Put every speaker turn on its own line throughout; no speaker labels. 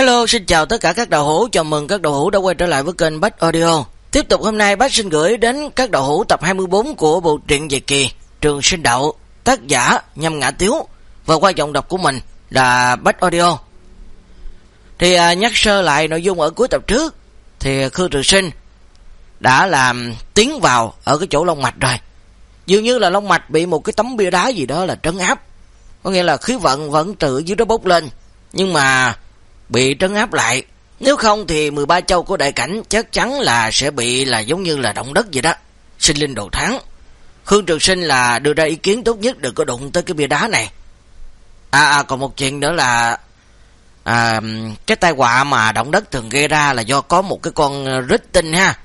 Hello, xin chào tất cả các đạo hữu, chào mừng các đạo hữu đã quay trở lại với kênh Bách Audio. Tiếp tục hôm nay Bách xin gửi đến các đạo hữu tập 24 của bộ truyện dài kỳ Trường Sinh Đạo, tác giả Nhâm Ngã Tiếu và qua giọng đọc của mình là Bách Audio. Thì à, nhắc sơ lại nội dung ở cuối tập trước thì Khương Trường Sinh đã làm tiến vào ở cái chỗ lông mạch rồi. Dường như là lông mạch bị một cái tấm bia đá gì đó là trấn áp. Có nghĩa là khí vận vẫn tự dưới đó bốc lên. Nhưng mà bị trấn áp lại. Nếu không thì 13 châu của đại cảnh chắc chắn là sẽ bị là giống như là động đất vậy đó. Sinh linh đồ tháng. Khương Trường Sinh là đưa ra ý kiến tốt nhất đừng có đụng tới cái bia đá này. À, à còn một chuyện nữa là à, cái tai họa mà động đất thường gây ra là do có một cái con rít tinh ha.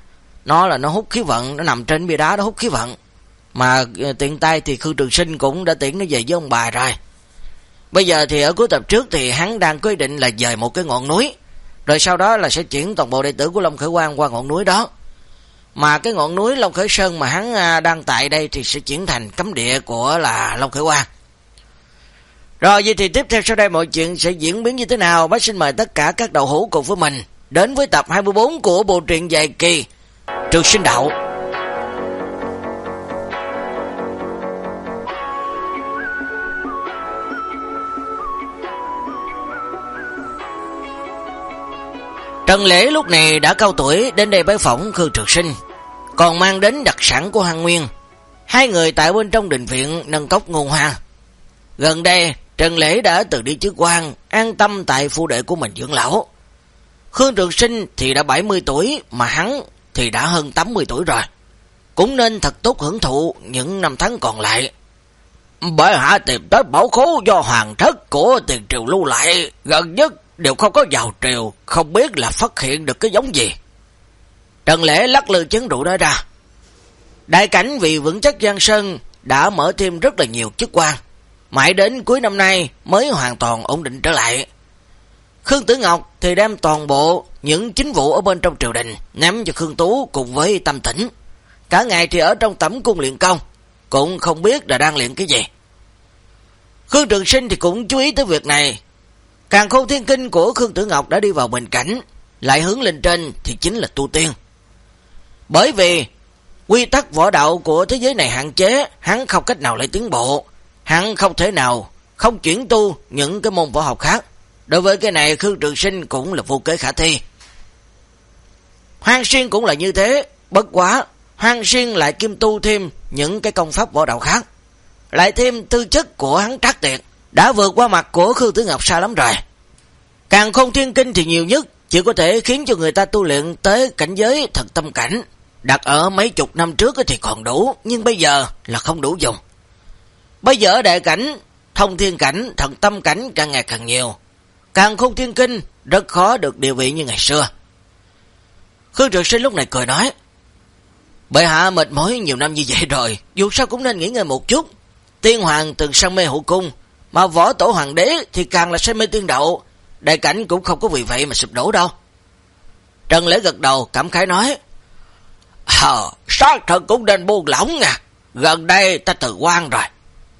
Nó là nó hút khí vận, nó nằm trên bia đá nó hút khí vận. Mà ờ, tiện tay thì Khương Trường Sinh cũng đã tiễn nó về với ông bà rồi. Bây giờ thì ở cuối tập trước thì hắn đang quyết định là dời một cái ngọn núi. Rồi sau đó là sẽ chuyển toàn bộ đệ tử của Long Khởi Quang qua ngọn núi đó. Mà cái ngọn núi Long Khởi Sơn mà hắn à, đang tại đây thì sẽ chuyển thành cấm địa của là Long Khởi Quang. Rồi vậy thì tiếp theo sau đây mọi chuyện sẽ diễn biến như thế nào? Bác xin mời tất cả các đầu hữu cùng với mình đến với tập 24 của bộ truyện dài kỳ, Trường Sinh Đạo. Trần Lễ lúc này đã cao tuổi đến đây bái phỏng Khương Trực Sinh, còn mang đến đặc sản của Hàng Nguyên. Hai người tại bên trong đình viện nâng cốc ngôn hoa. Gần đây, Trần Lễ đã từ đi chức quan, an tâm tại phu đệ của mình dưỡng lão. Khương Trường Sinh thì đã 70 tuổi, mà hắn thì đã hơn 80 tuổi rồi. Cũng nên thật tốt hưởng thụ những năm tháng còn lại. Bởi hạ tìm tới bảo khố do hoàng thất của tiền triều lưu lại, gần nhất đều không có vào triều, không biết là phát hiện được cái giống gì. Trần Lễ lắc lư chấn rượu đó ra. Đại cảnh vì vững chắc Giang Sơn đã mở thêm rất là nhiều chức quan. Mãi đến cuối năm nay mới hoàn toàn ổn định trở lại. Khương Tử Ngọc thì đem toàn bộ những chính vụ ở bên trong triều đình ném cho Khương Tú cùng với tâm tỉnh. Cả ngày thì ở trong tẩm cung luyện công, cũng không biết là đang luyện cái gì. Khương Trường Sinh thì cũng chú ý tới việc này, Càng khôn thiên kinh của Khương Tử Ngọc đã đi vào bình cảnh, lại hướng lên trên thì chính là tu tiên. Bởi vì quy tắc võ đạo của thế giới này hạn chế, hắn không cách nào lại tiến bộ, hắn không thể nào không chuyển tu những cái môn võ học khác. Đối với cái này Khương Trường Sinh cũng là vô kế khả thi. Hoang Xuyên cũng là như thế, bất quá, Hoang Xuyên lại kim tu thêm những cái công pháp võ đạo khác, lại thêm tư chất của hắn trác tiệt, đã vượt qua mặt của Khương Tử Ngọc xa lắm rồi. Càng không thiên kinh thì nhiều nhất chỉ có thể khiến cho người ta tu luyện tới cảnh giới thật tâm cảnh. Đặt ở mấy chục năm trước thì còn đủ, nhưng bây giờ là không đủ dùng. Bây giờ ở đại cảnh, thông thiên cảnh, thần tâm cảnh càng ngày càng nhiều. Càng không thiên kinh rất khó được điều vị như ngày xưa. Khương Trực Sinh lúc này cười nói, Bệ hạ mệt mỏi nhiều năm như vậy rồi, dù sao cũng nên nghỉ ngơi một chút. Tiên hoàng từng sang mê hữu cung, mà võ tổ hoàng đế thì càng là say mê tiên đậu, đại cảnh cũng không có vì vậy mà sụp đổ đâu. Trần Lễ gật đầu cảm khái nói, Ờ, sát thật cũng nên buông lỏng nha, gần đây ta từ quan rồi.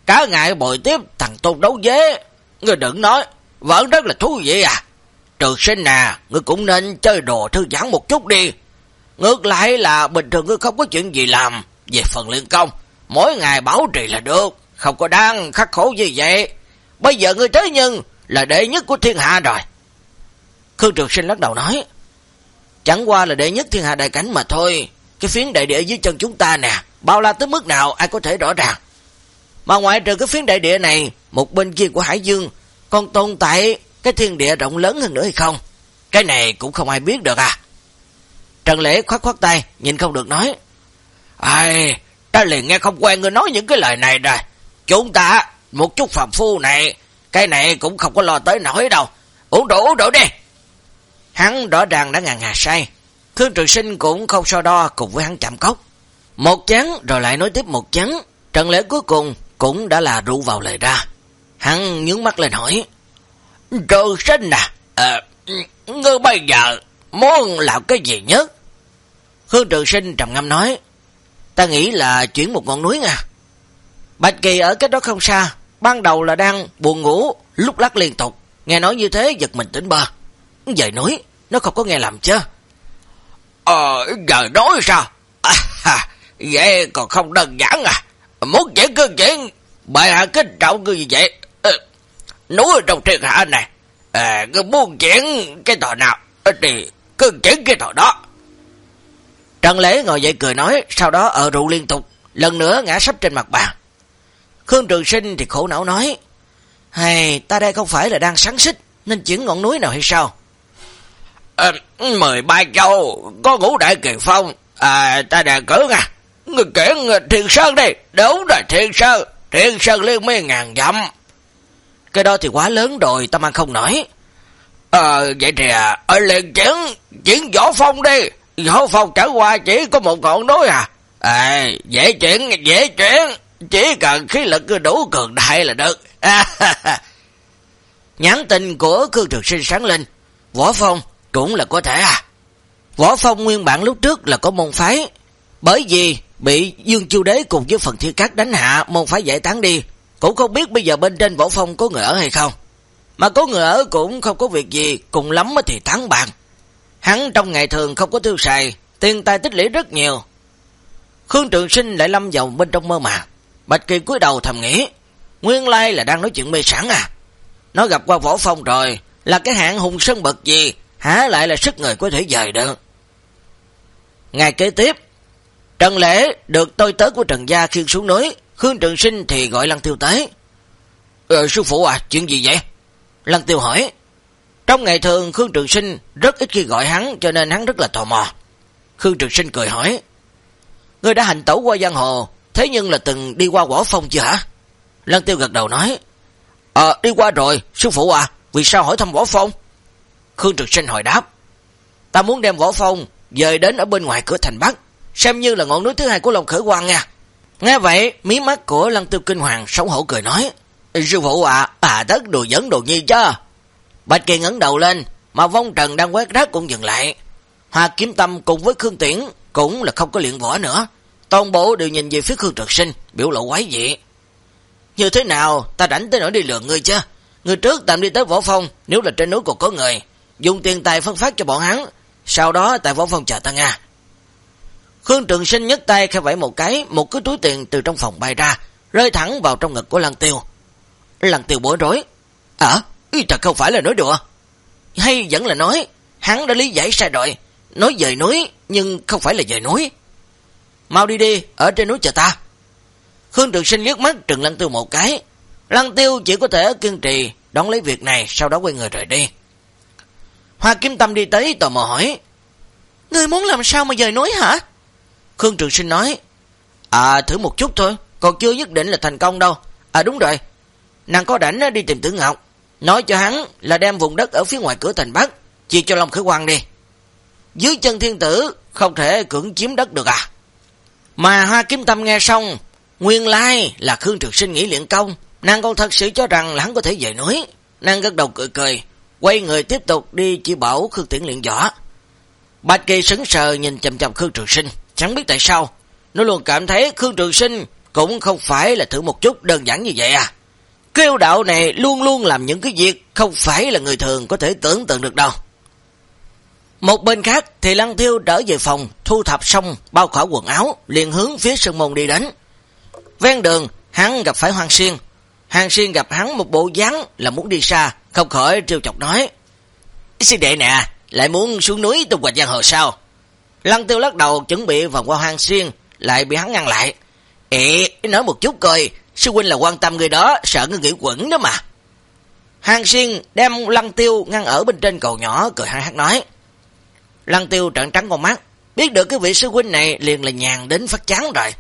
cá ngày bồi tiếp thằng tôn đấu dế, ngươi đừng nói, vẫn rất là thú vị à. Trừ sinh nè, ngươi cũng nên chơi đồ thư giãn một chút đi. Ngược lại là bình thường ngươi không có chuyện gì làm, về phần liên công, mỗi ngày bảo trì là được, không có đang khắc khổ như vậy. Bây giờ ngươi thế nhân là đệ nhất của thiên hạ rồi. Khương Trường Sinh lắc đầu nói, chẳng qua là đệ nhất thiên hạ đại cảnh mà thôi, cái phiến đại địa dưới chân chúng ta nè, bao la tới mức nào ai có thể rõ ràng. Mà ngoại trừ cái phiến đại địa này, một bên kia của Hải Dương, còn tồn tại cái thiên địa rộng lớn hơn nữa hay không? Cái này cũng không ai biết được à. Trần Lễ khoát khoát tay, nhìn không được nói. Ai, ta liền nghe không quen người nói những cái lời này rồi. Chúng ta, một chút phàm phu này, cái này cũng không có lo tới nổi đâu. Uống rượu, uống rượu đi. Hắn rõ ràng đã ngàn hà say. Khương Trường Sinh cũng không so đo cùng với hắn chạm cốc. Một chán rồi lại nói tiếp một chán. Trần lễ cuối cùng cũng đã là rượu vào lời ra. Hắn nhướng mắt lên hỏi. Trường Sinh à, à ngươi bây giờ muốn làm cái gì nhất? Khương Trường Sinh trầm ngâm nói. Ta nghĩ là chuyển một ngọn núi nha. Bạch Kỳ ở cách đó không xa, ban đầu là đang buồn ngủ, lúc lắc liên tục, nghe nói như thế giật mình tỉnh bơ. Dời núi, nó không có nghe làm chứ.
Ờ, giờ nói sao? À, vậy còn không đơn giản à. Muốn chuyện cứ chuyện, bài hạ kích trọng cứ như vậy. À, núi trong thiên hạ này, à, cứ muốn chuyện cái tòa nào, thì cứ chuyện cái tòa đó.
Trần Lễ ngồi dậy cười nói, sau đó ở rượu liên tục, lần nữa ngã sắp trên mặt bàn. Khương Trường Sinh thì khổ não nói, hay ta đây không phải là đang sáng xích, nên chuyển ngọn núi nào hay sao?
À, mời ba châu, có ngũ đại kỳ phong, à, ta đề cử nha. Người kiện Thiên Sơn đi, đúng rồi Thiên Sơn, Thiên Sơn liên mấy ngàn dặm.
Cái đó thì quá lớn rồi, ta mang không nổi.
Ờ, vậy thì à, ở liền chuyển, chuyển võ phong đi, võ phong trở qua chỉ có một ngọn núi à. À, dễ chuyển, dễ chuyển, chỉ cần khí lực đủ cường đại là được.
Nhắn tin của Khương Trường Sinh sáng lên, võ phong cũng là có thể à. Võ phong nguyên bản lúc trước là có môn phái, bởi vì bị Dương Chu Đế cùng với phần thiên cát đánh hạ môn phái giải tán đi, cũng không biết bây giờ bên trên võ phong có người ở hay không. Mà có người ở cũng không có việc gì, cùng lắm thì thắng bạn. Hắn trong ngày thường không có tiêu xài, tiền tài tích lũy rất nhiều. Khương Trường Sinh lại lâm vào bên trong mơ màng. Bạch Kỳ cúi đầu thầm nghĩ, nguyên lai là đang nói chuyện mê sản à. Nó gặp qua võ phong rồi, là cái hạng hùng sân bậc gì, há lại là sức người có thể dời được. Ngày kế tiếp, Trần Lễ được tôi tớ của Trần Gia khiêng xuống núi, Khương Trường Sinh thì gọi Lăng Tiêu tới.
Ờ, sư phụ à, chuyện gì vậy?
Lăng Tiêu hỏi. Trong ngày thường Khương Trường Sinh rất ít khi gọi hắn cho nên hắn rất là tò mò. Khương Trường Sinh cười hỏi. Ngươi đã hành tẩu qua giang hồ, thế nhưng là từng đi qua võ phong chưa hả? Lăng Tiêu gật đầu nói.
Ờ, đi qua rồi, sư phụ à, vì sao hỏi thăm võ phong?
Khương trực Sinh hỏi đáp. Ta muốn đem võ phong dời đến ở bên ngoài cửa thành Bắc, xem như là ngọn núi thứ hai của lòng Khởi quan nha. Nghe vậy, mí mắt của Lăng Tiêu Kinh Hoàng sống hổ cười nói.
Sư phụ à, à tất đồ dẫn đồ nhi chứ.
Bạch Kỳ ngấn đầu lên, mà vong trần đang quét rác cũng dừng lại. Hoa kiếm tâm cùng với Khương Tiễn cũng là không có luyện võ nữa. Toàn bộ đều nhìn về phía Khương Trực Sinh, biểu lộ quái dị. Như thế nào, ta rảnh tới nỗi đi lượn ngươi chứ? Người trước tạm đi tới võ phong, nếu là trên núi còn có người, dùng tiền tài phân phát cho bọn hắn, sau đó tại võ phong chờ ta Nga. Khương Trường Sinh nhấc tay khai vẫy một cái, một cái túi tiền từ trong phòng bay ra, rơi thẳng vào trong ngực của Lăng Tiêu. Lăng Tiêu bối rối.
À, ý thật không phải là nói đùa.
Hay vẫn là nói, hắn đã lý giải sai rồi, nói dời núi, nhưng không phải là dời núi. Mau đi đi, ở trên núi chờ ta. Khương Trường Sinh liếc mắt trừng Lăng Tiêu một cái. Lăng Tiêu chỉ có thể kiên trì, đón lấy việc này, sau đó quay người rời đi. Hoa Kim Tâm đi tới tò mò hỏi. Người muốn làm sao mà dời núi hả? Khương Trường Sinh nói. À thử một chút thôi, còn chưa nhất định là thành công đâu. À đúng rồi, nàng có rảnh đi tìm Tử Ngọc. Nói cho hắn là đem vùng đất ở phía ngoài cửa thành Bắc, chia cho Long Khởi Quang đi. Dưới chân thiên tử không thể cưỡng chiếm đất được à. Mà Hoa Kiếm Tâm nghe xong, nguyên lai là Khương Trường Sinh nghĩ luyện công, nàng còn thật sự cho rằng là hắn có thể về núi. Nàng gật đầu cười cười, quay người tiếp tục đi chỉ bảo Khương Tiễn luyện võ. Bạch Kỳ sững sờ nhìn chầm chầm Khương Trường Sinh, chẳng biết tại sao, nó luôn cảm thấy Khương Trường Sinh cũng không phải là thử một chút đơn giản như vậy à. Kêu đạo này luôn luôn làm những cái việc không phải là người thường có thể tưởng tượng được đâu. Một bên khác thì Lăng Thiêu trở về phòng, thu thập xong bao khỏa quần áo, liền hướng phía sân môn đi đến. Ven đường, hắn gặp phải Hoàng Xuyên. Hoàng Xuyên gặp hắn một bộ dáng là muốn đi xa, không khỏi trêu chọc nói. Sư đệ nè, lại muốn xuống núi tung hoạch giang hồ sao? Lăng Tiêu lắc đầu chuẩn bị vòng qua Hoàng Xuyên, lại bị hắn ngăn lại. Ê, nói một chút coi, sư huynh là quan tâm người đó, sợ người nghĩ quẩn đó mà. Hàng Xuyên đem Lăng Tiêu ngăn ở bên trên cầu nhỏ, cười hai hát nói. Lăng Tiêu trận trắng con mắt, biết được cái vị sư huynh này liền là nhàn đến phát chán rồi.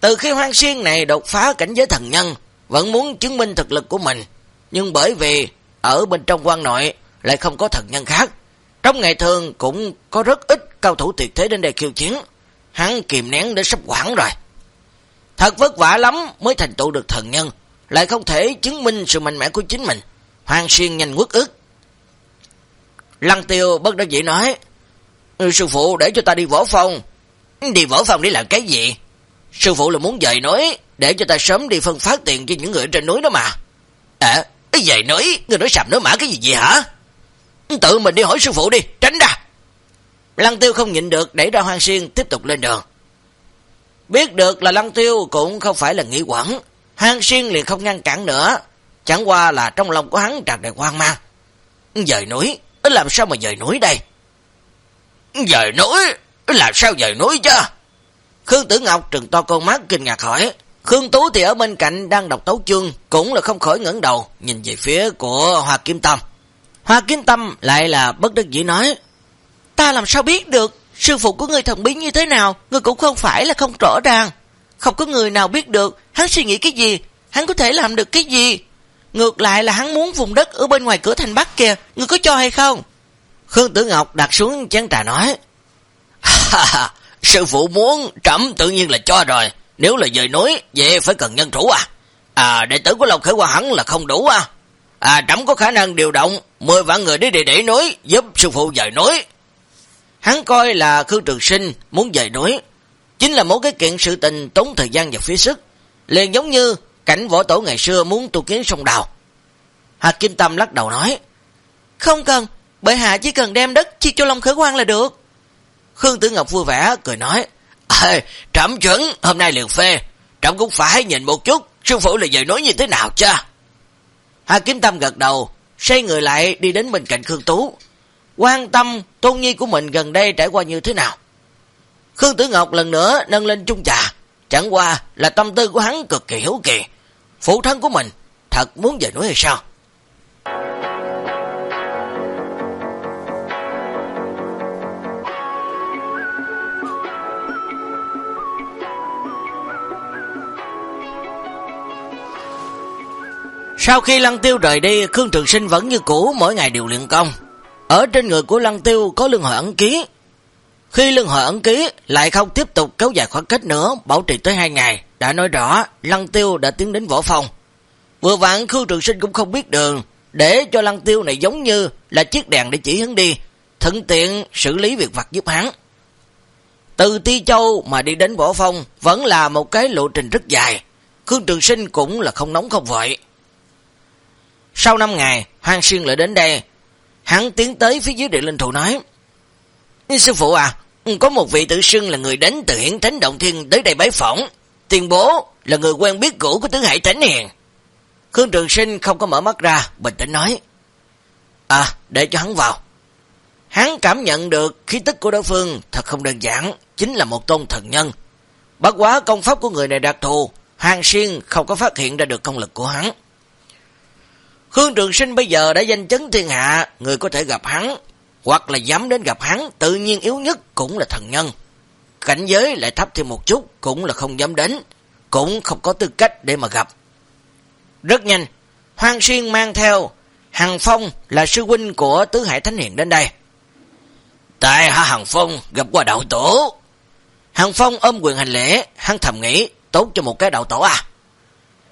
Từ khi Hoang Xuyên này đột phá cảnh giới thần nhân, vẫn muốn chứng minh thực lực của mình, nhưng bởi vì ở bên trong quan nội lại không có thần nhân khác. Trong ngày thường cũng có rất ít cao thủ tuyệt thế đến đây khiêu chiến, hắn kìm nén để sắp quảng rồi. Thật vất vả lắm mới thành tựu được thần nhân, lại không thể chứng minh sự mạnh mẽ của chính mình. Hoàng Xuyên nhanh quất ức. Lăng tiêu bất đắc dĩ nói, ừ, Sư phụ để cho ta đi võ phong. Đi võ phong để làm cái gì? Sư phụ là muốn dạy nói để cho ta sớm đi phân phát tiền cho những người trên núi đó mà. À, dạy nói người nói sầm nói mã cái gì vậy hả?
Tự mình đi hỏi sư phụ đi, tránh ra.
Lăng tiêu không nhịn được đẩy ra hoang xuyên tiếp tục lên đường. Biết được là lăng tiêu cũng không phải là nghĩ quẩn. Hoang xuyên liền không ngăn cản nữa. Chẳng qua là trong lòng của hắn tràn đầy hoang mang. Dời núi, làm sao mà dời núi đây?
Dời núi? Làm sao dời núi chứ?
Khương Tử Ngọc trừng to con mắt kinh ngạc hỏi. Khương Tú thì ở bên cạnh đang đọc tấu chương, cũng là không khỏi ngẩng đầu, nhìn về phía của Hoa Kim Tâm. Hoa Kim Tâm lại là bất đắc dĩ nói, Ta làm sao biết được, sư phụ của người thần bí như thế nào, người cũng không phải là không rõ ràng. Không có người nào biết được, hắn suy nghĩ cái gì, hắn có thể làm được cái gì. Ngược lại là hắn muốn vùng đất ở bên ngoài cửa thành Bắc kìa, người có cho hay không? Khương Tử Ngọc đặt xuống chén trà nói,
Sư phụ muốn, trẫm tự nhiên là cho rồi. Nếu là dời núi, vậy phải cần nhân thủ à? À, đệ tử của Long Khởi Hoa hắn là không đủ à? À, trẫm có khả năng điều động 10 vạn người đi địa đỉ núi, giúp sư phụ dời núi.
Hắn coi là Khương Trường Sinh muốn dời núi. Chính là một cái kiện sự tình tốn thời gian và phí sức. Liền giống như cảnh võ tổ ngày xưa muốn tu kiến sông đào. Hạt Kim Tâm lắc đầu nói, Không cần, bệ hạ chỉ cần đem đất chia cho Long Khởi Quang là được. Khương Tử Ngọc vui vẻ, cười nói,
Ê, trẫm chuẩn, hôm nay liền phê, trẫm cũng phải nhìn một chút, sư phụ là dạy nói như thế nào chứ?
Hà kim Tâm gật đầu, xoay người lại đi đến bên cạnh Khương Tú, quan tâm tôn nhi của mình gần đây trải qua như thế nào. Khương Tử Ngọc lần nữa nâng lên chung trà, chẳng qua là tâm tư của hắn cực kỳ hiếu kỳ. Phụ thân của mình thật muốn về núi hay sao? Sau khi Lăng Tiêu rời đi, Khương Trường Sinh vẫn như cũ mỗi ngày đều luyện công. Ở trên người của Lăng Tiêu có lương hội ẩn ký. Khi lưng hội ấn ký lại không tiếp tục kéo dài khoảng cách nữa, bảo trì tới hai ngày, đã nói rõ Lăng Tiêu đã tiến đến võ phòng. Vừa vặn Khương Trường Sinh cũng không biết đường, để cho Lăng Tiêu này giống như là chiếc đèn để chỉ hướng đi, thuận tiện xử lý việc vặt giúp hắn. Từ Ti Châu mà đi đến võ phong vẫn là một cái lộ trình rất dài. Khương Trường Sinh cũng là không nóng không vội. Sau 5 ngày, Hoàng Xuyên lại đến đây. Hắn tiến tới phía dưới địa linh thủ nói. Sư phụ à, có một vị tự xưng là người đến từ hiển thánh động thiên tới đây bái phỏng. Tiền bố là người quen biết cũ của tứ hải thánh hiền. Khương Trường Sinh không có mở mắt ra, bình tĩnh nói. À, để cho hắn vào. Hắn cảm nhận được khí tức của đối phương thật không đơn giản, chính là một tôn thần nhân. Bất quá công pháp của người này đặc thù, Hàng Xuyên không có phát hiện ra được công lực của hắn. Khương Trường Sinh bây giờ đã danh chấn thiên hạ, người có thể gặp hắn, hoặc là dám đến gặp hắn, tự nhiên yếu nhất cũng là thần nhân. Cảnh giới lại thấp thêm một chút, cũng là không dám đến, cũng không có tư cách để mà gặp. Rất nhanh, hoàng Xuyên mang theo Hằng Phong là sư huynh của Tứ Hải Thánh Hiền đến đây.
Tại hạ Hằng Phong gặp qua đạo tổ.
Hằng Phong ôm quyền hành lễ, hắn thầm nghĩ, tốt cho một cái đạo tổ à.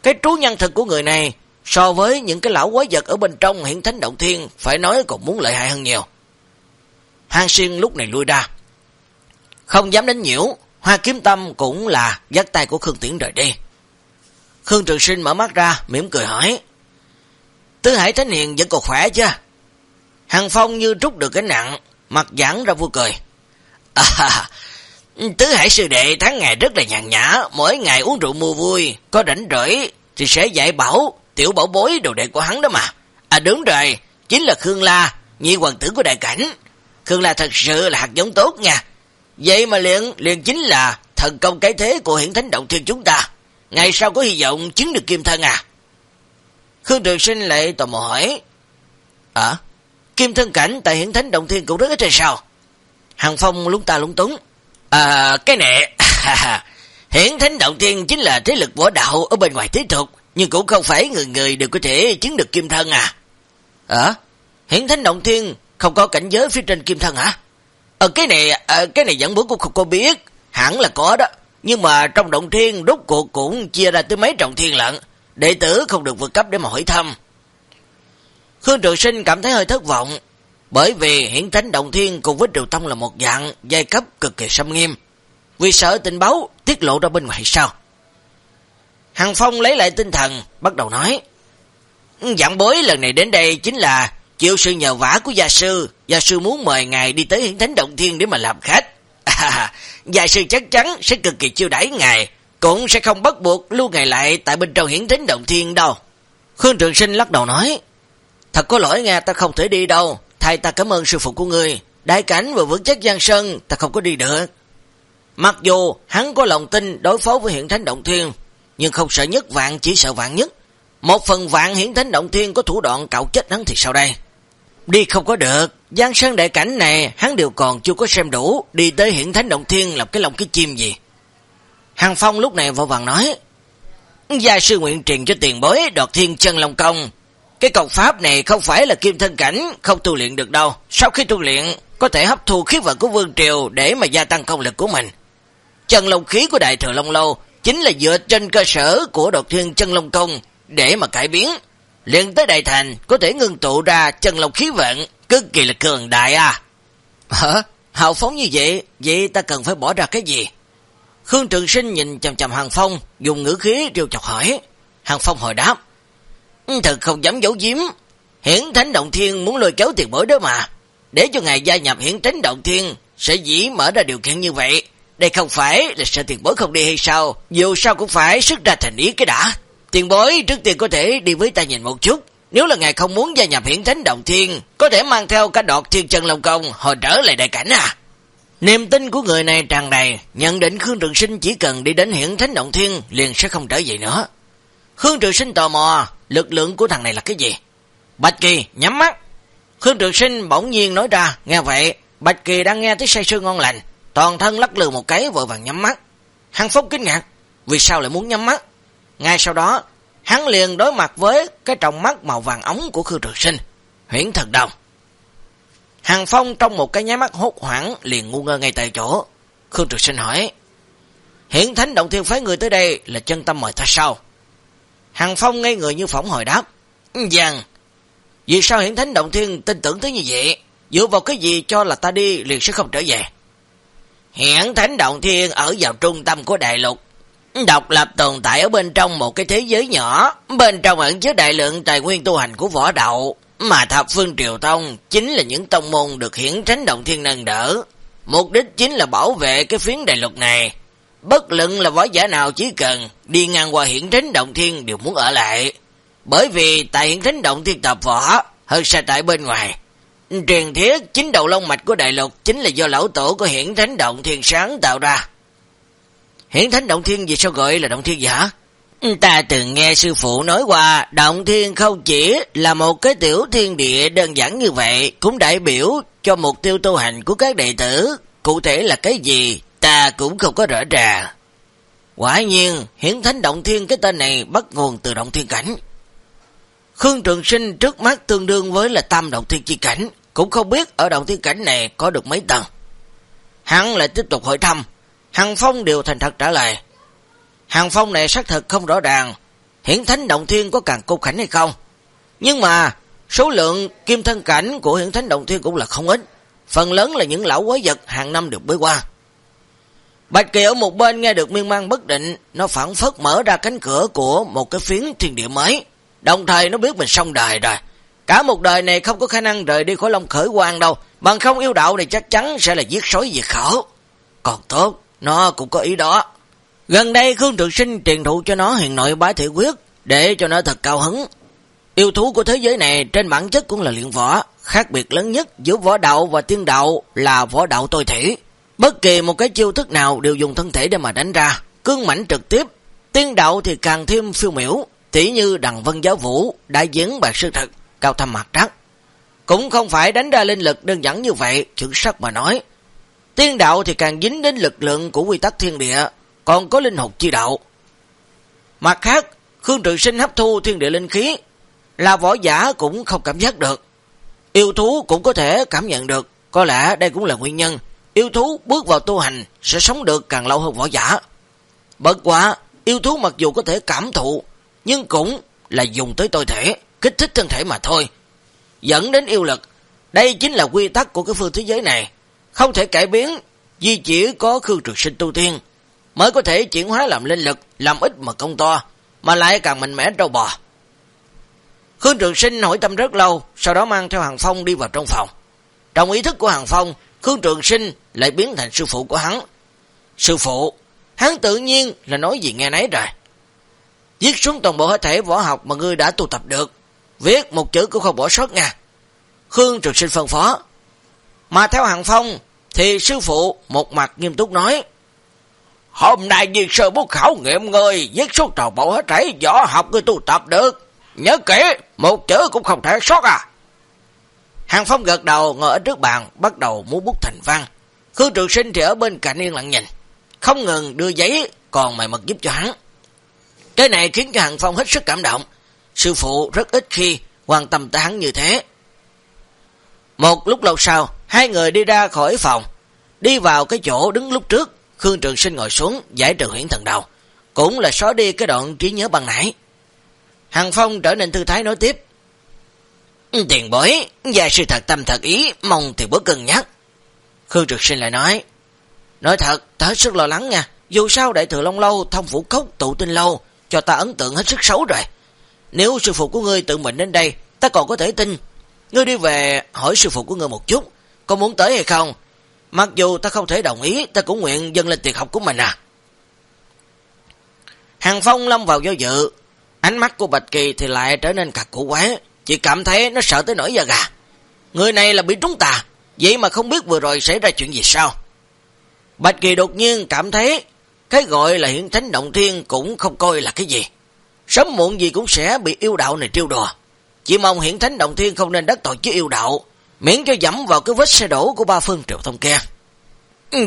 Cái trú nhân thực của người này So với những cái lão quái vật ở bên trong hiện thánh động thiên, phải nói còn muốn lợi hại hơn nhiều. Hàng xuyên lúc này lui ra. Không dám đánh nhiễu, hoa kiếm tâm cũng là dắt tay của Khương Tiễn rời đi. Khương Trường Sinh mở mắt ra, mỉm cười hỏi. Tứ Hải Thánh Hiền vẫn còn khỏe chứ? Hàng Phong như rút được cái nặng, mặt giãn ra vui cười. À, Tứ Hải Sư Đệ tháng ngày rất là nhàn nhã, mỗi ngày uống rượu mua vui, có rảnh rỗi thì sẽ dạy bảo tiểu bảo bối đồ đệ của hắn đó mà. À đúng rồi, chính là Khương La, nhị hoàng tử của đại cảnh. Khương là thật sự là hạt giống tốt nha. Vậy mà liền, liền chính là thần công cái thế của hiển thánh động thiên chúng ta. Ngày sau có hy vọng chứng được kim thân à? Khương Trường Sinh lại tò mò hỏi. À, kim thân cảnh tại hiển thánh động thiên cũng rất ít trên sao? Hàng Phong lúng ta lúng túng. À, cái nệ, hiển thánh động thiên chính là thế lực võ đạo ở bên ngoài thế tục nhưng cũng không phải người người đều có thể chứng được kim thân à. Ờ, hiển thánh động thiên không có cảnh giới phía trên kim thân hả? Ờ, cái này, à, cái này dẫn bữa cũng không có biết, hẳn là có đó. Nhưng mà trong động thiên rốt cuộc cũng chia ra tới mấy trọng thiên lận, đệ tử không được vượt cấp để mà hỏi thăm. Khương Trường Sinh cảm thấy hơi thất vọng, bởi vì hiển thánh động thiên cùng với Triều Tông là một dạng giai cấp cực kỳ xâm nghiêm. Vì sợ tình báo tiết lộ ra bên ngoài sao? Hằng Phong lấy lại tinh thần, bắt đầu nói. Dạng bối lần này đến đây chính là chịu sự nhờ vả của gia sư, gia sư muốn mời ngài đi tới hiển thánh động thiên để mà làm khách. À, gia sư chắc chắn sẽ cực kỳ chiêu đãi ngài, cũng sẽ không bắt buộc lưu ngài lại tại bên trong hiển thánh động thiên đâu. Khương Trường Sinh lắc đầu nói, thật có lỗi nghe ta không thể đi đâu, thay ta cảm ơn sư phụ của người đại cảnh và vững chắc Giang Sơn ta không có đi được. Mặc dù hắn có lòng tin đối phó với hiển thánh động thiên, nhưng không sợ nhất vạn chỉ sợ vạn nhất. Một phần vạn hiển thánh động thiên có thủ đoạn cạo chết hắn thì sao đây? Đi không có được, Giang Sơn đại cảnh này hắn đều còn chưa có xem đủ, đi tới hiển thánh động thiên lập cái lòng cái chim gì. Hàng Phong lúc này vội vàng nói, Gia sư nguyện truyền cho tiền bối đọt thiên chân long công. Cái cầu pháp này không phải là kim thân cảnh, không tu luyện được đâu. Sau khi tu luyện, có thể hấp thu khí vận của vương triều để mà gia tăng công lực của mình. Chân long khí của đại thừa Long Lâu chính là dựa trên cơ sở của đột thiên chân long công để mà cải biến liền tới đại thành có thể ngưng tụ ra chân long khí vận, cực kỳ là cường đại à. Hả? Hào phóng như vậy, vậy ta cần phải bỏ ra cái gì? Khương Trường Sinh nhìn chầm chầm Hàng Phong, dùng ngữ khí triều chọc hỏi. Hàng Phong hồi đáp. Ừ, thật không dám giấu giếm. Hiển Thánh Động Thiên muốn lôi kéo tiền bối đó mà. Để cho ngài gia nhập Hiển Thánh Động Thiên, sẽ dĩ mở ra điều kiện như vậy. Đây không phải là sợ tiền bối không đi hay sao, dù sao cũng phải sức ra thành ý cái đã. Tiền bối trước tiên có thể đi với ta nhìn một chút. Nếu là ngài không muốn gia nhập Hiển Thánh Động Thiên, có thể mang theo cả đọt thiên chân Long Công hồi trở lại đại cảnh à. Niềm tin của người này tràn đầy, nhận định Khương Trường Sinh chỉ cần đi đến hiển thánh động thiên liền sẽ không trở về nữa. Khương Trường Sinh tò mò, lực lượng của thằng này là cái gì? Bạch Kỳ nhắm mắt. Khương Trường Sinh bỗng nhiên nói ra, nghe vậy, Bạch Kỳ đang nghe tiếng say sưa ngon lành, toàn thân lắc lư một cái vội vàng nhắm mắt. Hắn phốc kinh ngạc, vì sao lại muốn nhắm mắt? Ngay sau đó, hắn liền đối mặt với cái trọng mắt màu vàng ống của Khương Trường Sinh, huyển thần đồng. Hàng Phong trong một cái nháy mắt hốt hoảng liền ngu ngơ ngay tại chỗ. Khương Trực Sinh hỏi, Hiển Thánh Động Thiên phái người tới đây là chân tâm mời ta sao? Hàng Phong ngay người như phỏng hồi đáp, Dàng, vì sao Hiển Thánh Động Thiên tin tưởng tới như vậy? Dựa vào cái gì cho là ta đi liền sẽ không trở về? Hiển Thánh Động Thiên ở vào trung tâm của đại lục, độc lập tồn tại ở bên trong một cái thế giới nhỏ, bên trong ẩn chứa đại lượng tài nguyên tu hành của võ đạo, mà thập phương triều tông chính là những tông môn được hiển tránh động thiên nâng đỡ. Mục đích chính là bảo vệ cái phiến đại lục này. Bất luận là võ giả nào chỉ cần đi ngang qua hiển tránh động thiên đều muốn ở lại. Bởi vì tại hiển tránh động thiên tập võ hơn xa tại bên ngoài. Truyền thiết chính đầu lông mạch của đại lục chính là do lão tổ của hiển thánh động thiên sáng tạo ra. Hiển thánh động thiên gì sao gọi là động thiên giả? Ta từng nghe sư phụ nói qua, động thiên không chỉ là một cái tiểu thiên địa đơn giản như vậy, cũng đại biểu cho mục tiêu tu hành của các đệ tử. Cụ thể là cái gì, ta cũng không có rõ ràng. Quả nhiên, hiển thánh động thiên cái tên này bắt nguồn từ động thiên cảnh. Khương Trường Sinh trước mắt tương đương với là tam động thiên chi cảnh, cũng không biết ở động thiên cảnh này có được mấy tầng. Hắn lại tiếp tục hỏi thăm, Hằng Phong đều thành thật trả lời. Hàng phong này xác thực không rõ ràng, hiển thánh động thiên có càng cục cảnh hay không. Nhưng mà, số lượng kim thân cảnh của hiển thánh động thiên cũng là không ít. Phần lớn là những lão quái vật hàng năm được bơi qua. Bạch Kỳ ở một bên nghe được miên man bất định, nó phản phất mở ra cánh cửa của một cái phiến thiên địa mới. Đồng thời nó biết mình xong đời rồi. Cả một đời này không có khả năng rời đi khỏi Long Khởi quan đâu. Bằng không yêu đạo này chắc chắn sẽ là giết sói diệt khổ. Còn tốt, nó cũng có ý đó. Gần đây Khương Trực Sinh truyền thụ cho nó hiện nội bá thể quyết để cho nó thật cao hứng. Yêu thú của thế giới này trên bản chất cũng là luyện võ, khác biệt lớn nhất giữa võ đạo và tiên đạo là võ đạo tôi thể. Bất kỳ một cái chiêu thức nào đều dùng thân thể để mà đánh ra, cương mảnh trực tiếp. Tiên đạo thì càng thêm phiêu miểu, tỉ như đằng vân giáo vũ, đại diễn bạc sư thực, cao thâm mặt trắc. Cũng không phải đánh ra linh lực đơn giản như vậy, chữ sắc mà nói. Tiên đạo thì càng dính đến lực lượng của quy tắc thiên địa, còn có linh hồn chi đạo. Mặt khác, Khương Trường Sinh hấp thu thiên địa linh khí, là võ giả cũng không cảm giác được. Yêu thú cũng có thể cảm nhận được, có lẽ đây cũng là nguyên nhân. Yêu thú bước vào tu hành sẽ sống được càng lâu hơn võ giả. Bất quả, yêu thú mặc dù có thể cảm thụ, nhưng cũng là dùng tới tôi thể, kích thích thân thể mà thôi. Dẫn đến yêu lực, đây chính là quy tắc của cái phương thế giới này. Không thể cải biến, vì chỉ có Khương Trường Sinh tu tiên mới có thể chuyển hóa làm linh lực, làm ít mà công to, mà lại càng mạnh mẽ trâu bò. Khương Trường Sinh hỏi tâm rất lâu, sau đó mang theo Hàng Phong đi vào trong phòng. Trong ý thức của Hàng Phong, Khương Trường Sinh lại biến thành sư phụ của hắn. Sư phụ, hắn tự nhiên là nói gì nghe nấy rồi. Viết xuống toàn bộ hết thể võ học mà ngươi đã tu tập được. Viết một chữ cũng không bỏ sót nha. Khương Trường Sinh phân phó. Mà theo Hàng Phong, thì sư phụ một mặt nghiêm túc nói. Hôm nay viên sư bút khảo nghiệm ngươi, viết xuống trò bộ hết rảy võ học ngươi tu tập được. Nhớ kỹ, một chữ cũng không thể sót à. Hàng Phong gật đầu ngồi ở trước bàn, bắt đầu múa bút thành văn. Khương Trường Sinh thì ở bên cạnh yên lặng nhìn, không ngừng đưa giấy còn mày mật giúp cho hắn. Cái này khiến cho Hàng Phong hết sức cảm động. Sư phụ rất ít khi quan tâm tới hắn như thế. Một lúc lâu sau, hai người đi ra khỏi phòng, đi vào cái chỗ đứng lúc trước, Khương Trường Sinh ngồi xuống, giải trừ huyển thần đầu, cũng là xóa đi cái đoạn trí nhớ bằng nãy. Hằng Phong trở nên thư thái nói tiếp. Tiền bối, gia sư thật tâm thật ý, mong tiền bối cân nhắc. Khương Trực Sinh lại nói, nói thật, ta hết sức lo lắng nha, dù sao đại thừa Long Lâu, thông phủ cốc, tụ tinh lâu, cho ta ấn tượng hết sức xấu rồi. Nếu sư phụ của ngươi tự mình đến đây, ta còn có thể tin. Ngươi đi về hỏi sư phụ của ngươi một chút, có muốn tới hay không? Mặc dù ta không thể đồng ý, ta cũng nguyện dâng lên tiệc học của mình à. Hàng Phong lâm vào do dự, ánh mắt của Bạch Kỳ thì lại trở nên cặt củ quá, chỉ cảm thấy nó sợ tới nổi da gà. Người này là bị trúng tà, vậy mà không biết vừa rồi xảy ra chuyện gì sao. Bạch Kỳ đột nhiên cảm thấy cái gọi là hiện thánh động thiên cũng không coi là cái gì. Sớm muộn gì cũng sẽ bị yêu đạo này trêu đùa. Chỉ mong hiện thánh động thiên không nên đắc tội chứ yêu đạo, miễn cho dẫm vào cái vết xe đổ của ba phương triệu thông kia.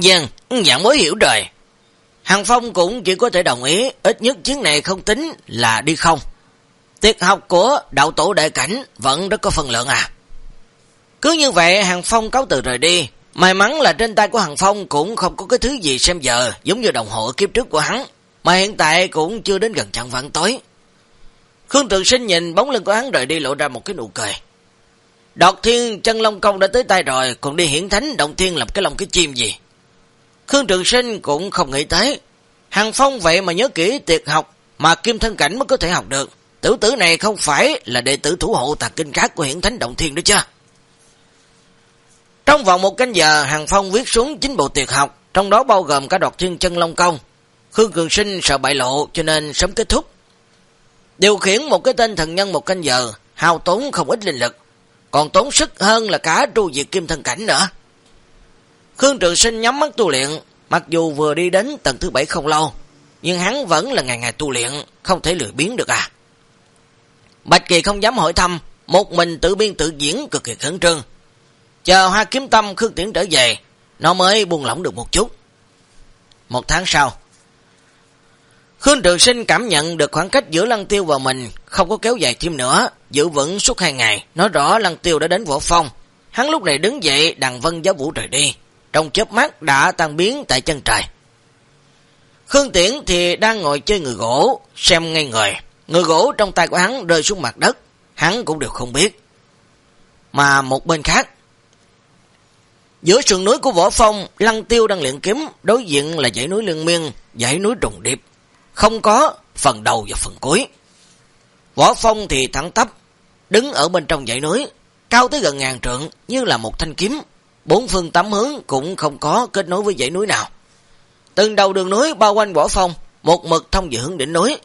Dân, dạng mới hiểu rồi. Hàng Phong cũng chỉ có thể đồng ý, ít nhất chuyến này không tính là đi không. Tiết học của đạo tổ đại cảnh vẫn rất có phần lượng à. Cứ như vậy Hàng Phong cáo từ rời đi. May mắn là trên tay của Hàng Phong cũng không có cái thứ gì xem giờ giống như đồng hồ kiếp trước của hắn. Mà hiện tại cũng chưa đến gần chặng vạn tối. Khương Trường Sinh nhìn bóng lưng của hắn rời đi lộ ra một cái nụ cười. Đọt thiên chân long công đã tới tay rồi, còn đi hiển thánh động thiên làm cái lòng cái chim gì. Khương Trường Sinh cũng không nghĩ tới. Hàng Phong vậy mà nhớ kỹ tiệc học mà kim thân cảnh mới có thể học được. Tử tử này không phải là đệ tử thủ hộ tạc kinh khác của hiển thánh động thiên đó chứ. Trong vòng một canh giờ, Hàng Phong viết xuống chính bộ tiệc học, trong đó bao gồm cả đọt thiên chân long công. Khương Cường Sinh sợ bại lộ cho nên sớm kết thúc. Điều khiển một cái tên thần nhân một canh giờ, hao tốn không ít linh lực, còn tốn sức hơn là cả tru diệt kim thân cảnh nữa. Khương Trường Sinh nhắm mắt tu luyện, mặc dù vừa đi đến tầng thứ bảy không lâu, nhưng hắn vẫn là ngày ngày tu luyện, không thể lười biến được à. Bạch Kỳ không dám hỏi thăm, một mình tự biên tự diễn cực kỳ khẩn trương. Chờ hoa kiếm tâm Khương Tiễn trở về, nó mới buông lỏng được một chút. Một tháng sau, Khương Trường Sinh cảm nhận được khoảng cách giữa Lăng Tiêu và mình không có kéo dài thêm nữa, giữ vững suốt hai ngày, nói rõ Lăng Tiêu đã đến võ phong. Hắn lúc này đứng dậy đằng vân giáo vũ rời đi, trong chớp mắt đã tan biến tại chân trời. Khương Tiễn thì đang ngồi chơi người gỗ, xem ngay người. Người gỗ trong tay của hắn rơi xuống mặt đất, hắn cũng đều không biết. Mà một bên khác, giữa sườn núi của Võ Phong, Lăng Tiêu đang luyện kiếm, đối diện là dãy núi lương Miên, dãy núi Trùng Điệp, không có phần đầu và phần cuối. Võ Phong thì thẳng tắp, đứng ở bên trong dãy núi, cao tới gần ngàn trượng như là một thanh kiếm, bốn phương tám hướng cũng không có kết nối với dãy núi nào. Từng đầu đường núi bao quanh Võ Phong, một mực thông về hướng đỉnh núi.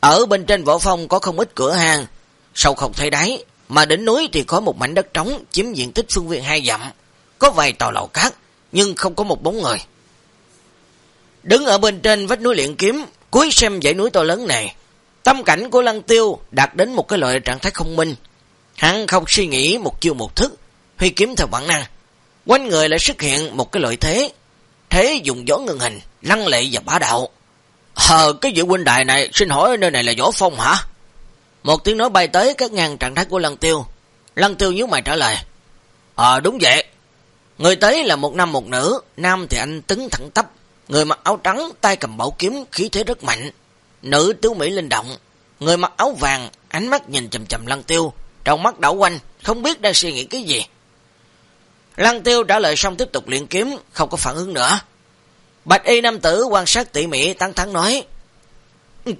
Ở bên trên Võ Phong có không ít cửa hàng, sâu không thấy đáy, mà đỉnh núi thì có một mảnh đất trống chiếm diện tích phương viên hai dặm, có vài tòa lầu cát, nhưng không có một bóng người. Đứng ở bên trên vách núi luyện kiếm, cuối xem dãy núi to lớn này, tâm cảnh của Lăng Tiêu đạt đến một cái loại trạng thái không minh. Hắn không suy nghĩ một chiêu một thức, huy kiếm theo bản năng. Quanh người lại xuất hiện một cái loại thế, thế dùng gió ngân hình, lăng lệ và bá đạo. hờ cái vị huynh đại này, xin hỏi nơi này là võ phong hả? Một tiếng nói bay tới các ngàn trạng thái của Lăng Tiêu. Lăng Tiêu nhớ mày trả lời. Ờ, đúng vậy. Người tới là một nam một nữ, nam thì anh tứng thẳng tắp, người mặc áo trắng, tay cầm bảo kiếm, khí thế rất mạnh. Nữ tứ Mỹ linh động, người mặc áo vàng, ánh mắt nhìn chầm chầm Lăng Tiêu, trong mắt đảo quanh, không biết đang suy nghĩ cái gì. Lăng Tiêu trả lời xong tiếp tục luyện kiếm, không có phản ứng nữa. Bạch y nam tử quan sát tỉ mỉ tăng thắng nói,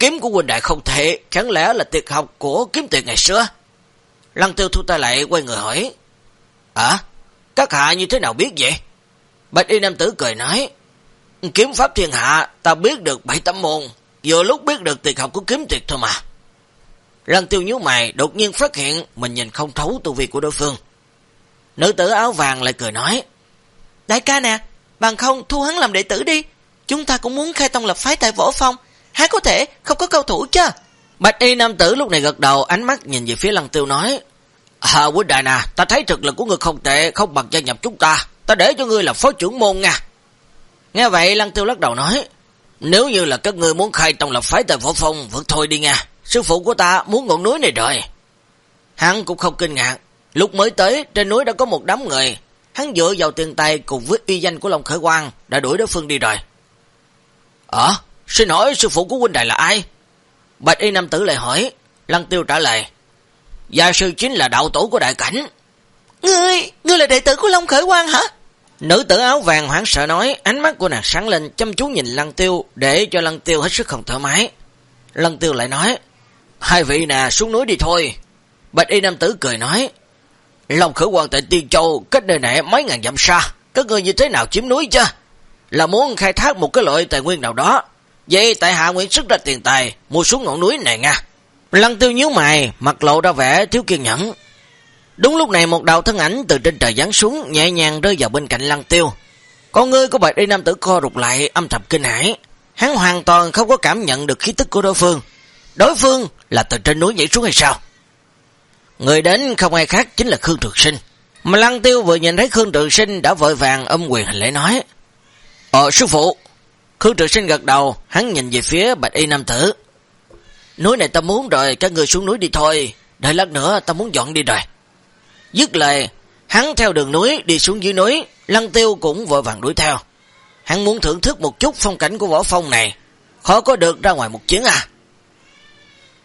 kiếm của huynh đại không thể, chẳng lẽ là tuyệt học của kiếm tuyệt ngày xưa? Lăng tiêu thu tay lại quay người hỏi. À, các hạ như thế nào biết vậy? Bạch y nam tử cười nói. Kiếm pháp thiên hạ, ta biết được bảy tấm môn, vừa lúc biết được tuyệt học của kiếm tuyệt thôi mà. Lăng tiêu nhú mày, đột nhiên phát hiện mình nhìn không thấu tu vi của đối phương. Nữ tử áo vàng lại cười nói. Đại ca nè, bằng không thu hắn làm đệ tử đi. Chúng ta cũng muốn khai tông lập phái tại võ phong. Há có thể không có cao thủ chứ? Bạch y nam tử lúc này gật đầu, ánh mắt nhìn về phía lăng tiêu nói. À, quý đại nè, ta thấy thực lực của người không tệ, không bằng gia nhập chúng ta. Ta để cho ngươi là phó trưởng môn nha. Nghe vậy lăng tiêu lắc đầu nói. Nếu như là các ngươi muốn khai tông lập phái tại võ phong, vẫn thôi đi nha. Sư phụ của ta muốn ngọn núi này rồi. Hắn cũng không kinh ngạc. Lúc mới tới, trên núi đã có một đám người. Hắn dựa vào tiền tay cùng với uy danh của Long Khởi Quang đã đuổi đối phương đi rồi. Ờ, xin hỏi sư phụ của huynh đại là ai? Bạch y nam tử lại hỏi. Lăng tiêu trả lời. Gia sư chính là đạo tổ của đại cảnh. Ngươi, ngươi là đệ tử của Long Khởi Quang hả? Nữ tử áo vàng hoảng sợ nói, ánh mắt của nàng sáng lên chăm chú nhìn Lăng Tiêu để cho Lăng Tiêu hết sức không thoải mái. Lăng Tiêu lại nói, hai vị nè xuống núi đi thôi. Bạch y nam tử cười nói, Long khởi quan tại Tiên Châu cách nơi này mấy ngàn dặm xa, các ngươi như thế nào chiếm núi chứ? Là muốn khai thác một cái loại tài nguyên nào đó. Vậy tại hạ nguyện sức ra tiền tài, mua xuống ngọn núi này nha. Lăng tiêu nhíu mày, mặt lộ ra vẻ thiếu kiên nhẫn. Đúng lúc này một đạo thân ảnh từ trên trời giáng xuống, nhẹ nhàng rơi vào bên cạnh lăng tiêu. Con ngươi của bạch y nam tử co rụt lại, âm thầm kinh hãi. Hắn hoàn toàn không có cảm nhận được khí tức của đối phương. Đối phương là từ trên núi nhảy xuống hay sao? Người đến không ai khác chính là Khương Trường Sinh. Mà Lăng Tiêu vừa nhìn thấy Khương Trường Sinh đã vội vàng ôm quyền hành lễ nói. Ờ sư phụ. Khương Trường Sinh gật đầu, hắn nhìn về phía Bạch Y Nam Tử. Núi này ta muốn rồi, các người xuống núi đi thôi. Đợi lát nữa ta muốn dọn đi rồi. Dứt lời, hắn theo đường núi đi xuống dưới núi, Lăng Tiêu cũng vội vàng đuổi theo. Hắn muốn thưởng thức một chút phong cảnh của võ phong này, khó có được ra ngoài một chuyến à.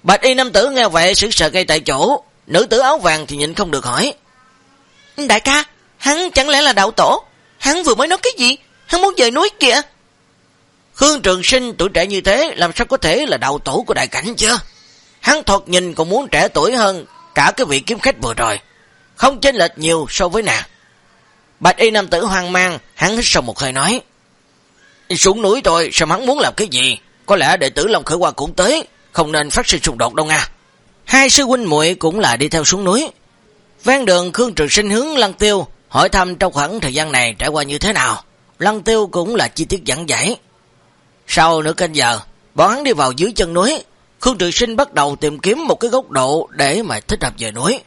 Bạch y nam tử nghe vậy sửng sợ ngay tại chỗ, nữ tử áo vàng thì nhịn không được hỏi. Đại ca, hắn chẳng lẽ là đạo tổ? Hắn vừa mới nói cái gì? Hắn muốn về núi kìa. Khương Trường Sinh tuổi trẻ như thế làm sao có thể là đạo tổ của đại cảnh chưa? Hắn thuật nhìn còn muốn trẻ tuổi hơn cả cái vị kiếm khách vừa rồi. Không chênh lệch nhiều so với nàng. Bạch y nam tử hoang mang, hắn hít sâu một hơi nói. Xuống núi rồi, sao hắn muốn làm cái gì? Có lẽ đệ tử Long Khởi Hoa cũng tới, không nên phát sinh xung đột đâu nha. Hai sư huynh muội cũng là đi theo xuống núi. Ven đường Khương Trường Sinh hướng Lăng Tiêu, hỏi thăm trong khoảng thời gian này trải qua như thế nào. Lăng Tiêu cũng là chi tiết dẫn giải. Sau nửa canh giờ, bọn hắn đi vào dưới chân núi, Khương Trường Sinh bắt đầu tìm kiếm một cái góc độ để mà thích hợp về núi.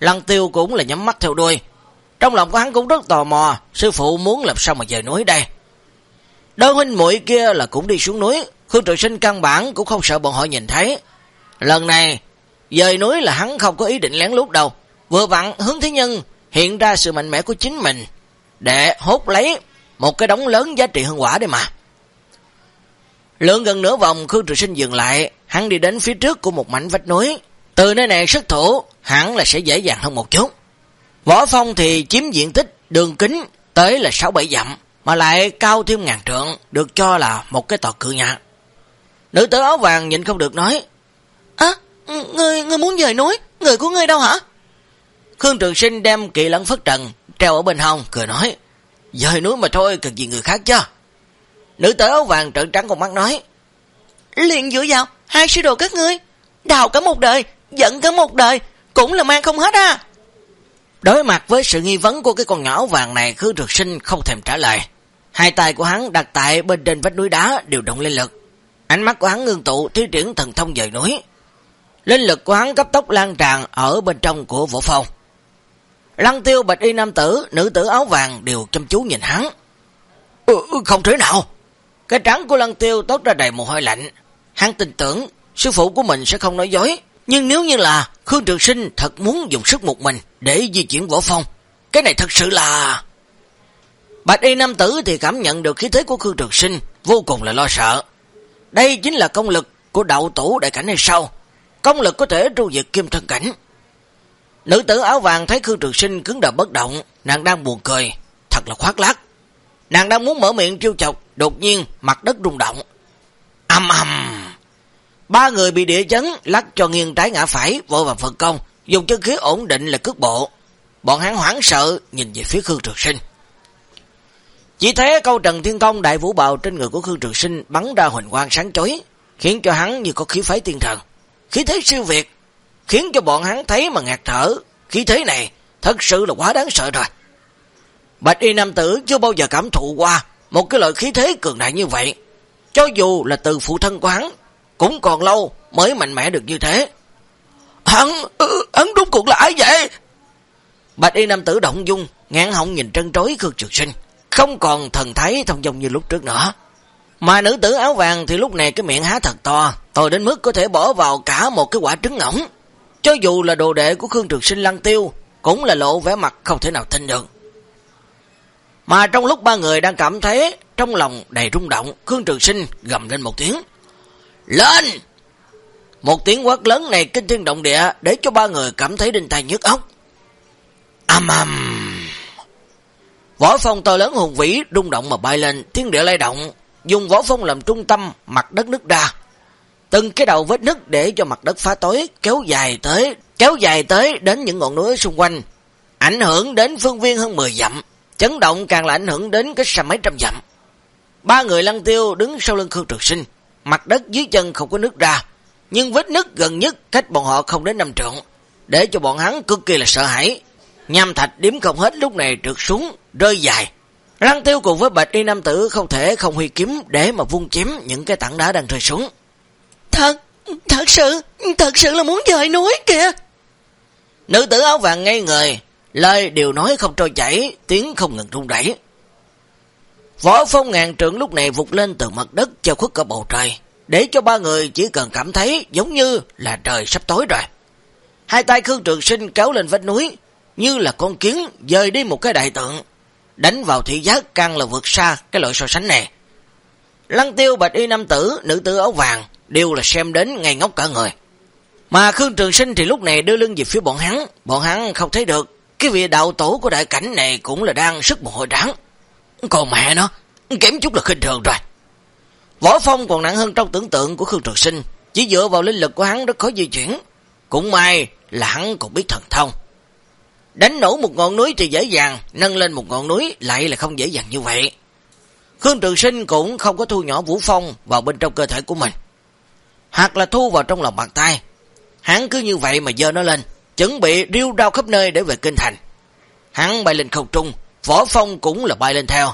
Lăng Tiêu cũng là nhắm mắt theo đuôi. Trong lòng của hắn cũng rất tò mò, sư phụ muốn làm sao mà về núi đây. Đôi huynh muội kia là cũng đi xuống núi, Khương Trường Sinh căn bản cũng không sợ bọn họ nhìn thấy. Lần này, dời núi là hắn không có ý định lén lút đâu. Vừa vặn hướng thế nhân hiện ra sự mạnh mẽ của chính mình để hốt lấy một cái đống lớn giá trị hương quả đây mà. Lượng gần nửa vòng Khương Trường Sinh dừng lại, hắn đi đến phía trước của một mảnh vách núi. Từ nơi này xuất thủ, hẳn là sẽ dễ dàng hơn một chút. Võ phong thì chiếm diện tích đường kính tới là 6-7 dặm, mà lại cao thêm ngàn trượng, được cho là một cái tòa cự nhà. Nữ tử áo vàng nhìn không được nói, Á, à, ngươi, ngươi muốn dời núi, người của ngươi đâu hả? Khương Trường Sinh đem kỳ lẫn phất trần, treo ở bên hông, cười nói, dời núi mà thôi, cần gì người khác chứ? Nữ tử áo vàng trợn trắng con mắt nói, liền dựa vào, hai sư đồ các ngươi, đào cả một đời, giận cả một đời, cũng là mang không hết á Đối mặt với sự nghi vấn của cái con nhỏ vàng này, Khương Trực Sinh không thèm trả lời. Hai tay của hắn đặt tại bên trên vách núi đá đều động lên lực. Ánh mắt của hắn ngưng tụ thi triển thần thông dời núi. Linh lực của hắn cấp tốc lan tràn ở bên trong của võ phong. Lăng tiêu bạch y nam tử, nữ tử áo vàng đều chăm chú nhìn hắn. Ừ, ừ không thể nào. Cái trắng của lăng tiêu tốt ra đầy mồ hôi lạnh. Hắn tin tưởng sư phụ của mình sẽ không nói dối. Nhưng nếu như là Khương Trường Sinh thật muốn dùng sức một mình để di chuyển võ phong, cái này thật sự là... Bạch y nam tử thì cảm nhận được khí thế của Khương Trường Sinh, vô cùng là lo sợ. Đây chính là công lực của đạo tổ đại cảnh hay sao? Công lực có thể tru diệt kim thân cảnh. Nữ tử áo vàng thấy Khương Trường Sinh cứng đờ bất động, nàng đang buồn cười, thật là khoát lát. Nàng đang muốn mở miệng trêu chọc, đột nhiên mặt đất rung động. Âm ầm! Ba người bị địa chấn, lắc cho nghiêng trái ngã phải, vội vàng phần công, dùng chân khí ổn định là cước bộ. Bọn hắn hoảng sợ nhìn về phía Khương Trường Sinh. Chỉ thế câu Trần Thiên Công đại vũ bào trên người của Khương Trường Sinh bắn ra huỳnh quang sáng chói, khiến cho hắn như có khí phái tiên thần. Khí thế siêu việt, khiến cho bọn hắn thấy mà ngạt thở. Khí thế này thật sự là quá đáng sợ rồi. Bạch y nam tử chưa bao giờ cảm thụ qua một cái loại khí thế cường đại như vậy. Cho dù là từ phụ thân của hắn, cũng còn lâu mới mạnh mẽ được như thế. Hắn, ừ, hắn đúng cuộc là ai vậy? Bạch y nam tử động dung, ngán họng nhìn trân trối Khương Trường Sinh, không còn thần thái thông dong như lúc trước nữa. Mà nữ tử áo vàng thì lúc này cái miệng há thật to, to đến mức có thể bỏ vào cả một cái quả trứng ngỗng. Cho dù là đồ đệ của Khương Trường Sinh lăng tiêu, cũng là lộ vẻ mặt không thể nào tin được. Mà trong lúc ba người đang cảm thấy trong lòng đầy rung động, Khương Trường Sinh gầm lên một tiếng. Lên! Một tiếng quát lớn này kinh thiên động địa để cho ba người cảm thấy đinh tai nhức óc. Âm âm! Võ phong to lớn hùng vĩ rung động mà bay lên, thiên địa lay động, dùng võ phong làm trung tâm, mặt đất nứt ra. Từng cái đầu vết nứt để cho mặt đất phá tối kéo dài tới, kéo dài tới đến những ngọn núi xung quanh, ảnh hưởng đến phương viên hơn 10 dặm, chấn động càng là ảnh hưởng đến cái xa mấy trăm dặm. Ba người lăng tiêu đứng sau lưng Khương Trực Sinh, mặt đất dưới chân không có nước ra, nhưng vết nứt gần nhất cách bọn họ không đến năm trượng, để cho bọn hắn cực kỳ là sợ hãi. Nham thạch điếm không hết lúc này trượt xuống, rơi dài. Lăng tiêu cùng với bạch y nam tử không thể không huy kiếm để mà vung chém những cái tảng đá đang rơi xuống.
Thật, thật sự, thật sự là muốn dời núi kìa.
Nữ tử áo vàng ngay người, lời đều nói không trôi chảy, tiếng không ngừng rung rẩy. Võ phong ngàn trượng lúc này vụt lên từ mặt đất cho khuất cả bầu trời, để cho ba người chỉ cần cảm thấy giống như là trời sắp tối rồi. Hai tay Khương Trường Sinh kéo lên vách núi, như là con kiến dời đi một cái đại tượng, đánh vào thị giác càng là vượt xa cái loại so sánh này. Lăng tiêu bạch y nam tử, nữ tử áo vàng, đều là xem đến ngay ngốc cả người. Mà Khương Trường Sinh thì lúc này đưa lưng về phía bọn hắn, bọn hắn không thấy được, cái vị đạo tổ của đại cảnh này cũng là đang sức một hồi đáng. Còn mẹ nó, kém chút là khinh thường rồi. Võ phong còn nặng hơn trong tưởng tượng của Khương Trường Sinh, chỉ dựa vào linh lực của hắn rất khó di chuyển. Cũng may là hắn cũng biết thần thông. Đánh nổ một ngọn núi thì dễ dàng, nâng lên một ngọn núi lại là không dễ dàng như vậy. Khương Trường Sinh cũng không có thu nhỏ Vũ Phong vào bên trong cơ thể của mình. Hoặc là thu vào trong lòng bàn tay. Hắn cứ như vậy mà dơ nó lên, chuẩn bị riêu rao khắp nơi để về kinh thành. Hắn bay lên không trung, Võ Phong cũng là bay lên theo.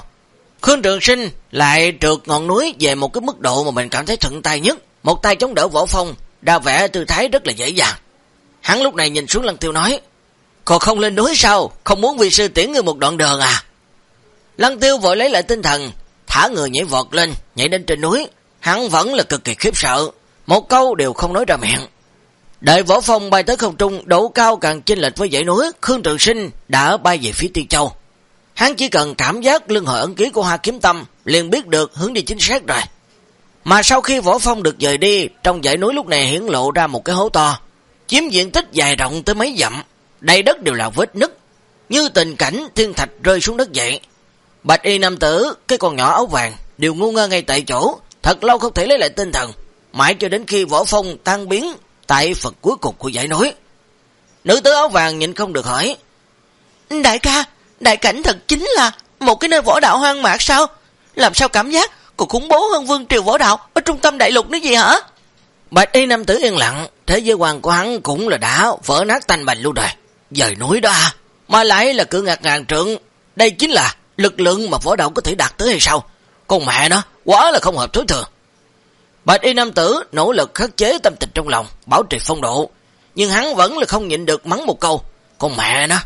Khương Trường Sinh lại trượt ngọn núi về một cái mức độ mà mình cảm thấy thuận tay nhất. Một tay chống đỡ Võ Phong, đa vẽ tư thái rất là dễ dàng. Hắn lúc này nhìn xuống Lăng Tiêu nói, Còn không lên núi sao? Không muốn vị sư tiễn người một đoạn đường à? Lăng Tiêu vội lấy lại tinh thần, thả người nhảy vọt lên, nhảy lên trên núi. Hắn vẫn là cực kỳ khiếp sợ, một câu đều không nói ra miệng. Đợi võ phong bay tới không trung, độ cao càng chênh lệch với dãy núi, Khương Trường Sinh đã bay về phía Tiên Châu. Hắn chỉ cần cảm giác lưng hội ấn ký của Hoa Kiếm Tâm, liền biết được hướng đi chính xác rồi. Mà sau khi võ phong được dời đi, trong dãy núi lúc này hiển lộ ra một cái hố to, chiếm diện tích dài rộng tới mấy dặm, đầy đất đều là vết nứt, như tình cảnh thiên thạch rơi xuống đất vậy. Bạch y nam tử, cái con nhỏ áo vàng, đều ngu ngơ ngay tại chỗ, thật lâu không thể lấy lại tinh thần, mãi cho đến khi võ phong tan biến tại phần cuối cùng của dãy núi. Nữ tử áo vàng nhìn không được hỏi.
Đại ca, đại cảnh thật chính là một cái nơi võ đạo hoang mạc sao? Làm sao cảm giác còn khủng bố hơn vương triều võ đạo ở trung tâm đại lục nữa gì hả?
Bạch y nam tử yên lặng, thế giới quan của hắn cũng là đã vỡ nát tanh bành luôn rồi. Dời núi đó à, mà lại là cự ngạc ngàn trượng. Đây chính là lực lượng mà võ đạo có thể đạt tới hay sao? Con mẹ nó, quá là không hợp thối thường. Bạch y nam tử nỗ lực khắc chế tâm tình trong lòng, bảo trì phong độ, nhưng hắn vẫn là không nhịn được mắng một câu, con mẹ nó.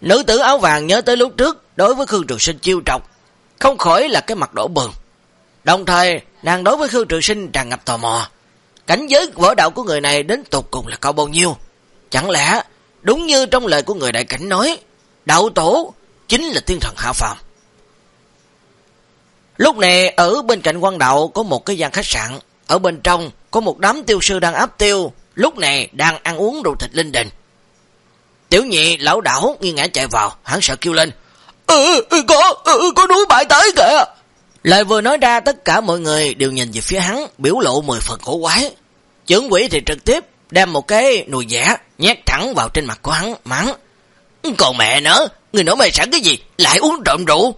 Nữ tử áo vàng nhớ tới lúc trước, đối với Khương Trường Sinh chiêu trọc, không khỏi là cái mặt đổ bừng. Đồng thời, nàng đối với Khương Trường Sinh tràn ngập tò mò, cảnh giới võ đạo của người này đến tục cùng là cao bao nhiêu. Chẳng lẽ, đúng như trong lời của người đại cảnh nói, đạo tổ chính là thiên thần hạ phàm. Lúc này ở bên cạnh quan đạo có một cái gian khách sạn, ở bên trong có một đám tiêu sư đang áp tiêu, lúc này đang ăn uống rượu thịt linh đình. Tiểu nhị lão đảo nghi ngã chạy vào, hắn sợ kêu lên. Ừ, ừ có, ừ, ừ có núi bại tới kìa. Lời vừa nói ra tất cả mọi người đều nhìn về phía hắn, biểu lộ mười phần cổ quái. Chưởng quỷ thì trực tiếp đem một cái nùi giả nhét thẳng vào trên mặt của hắn, mắng.
Còn mẹ nữa, người nói mày sẵn cái gì, lại uống trộm rượu.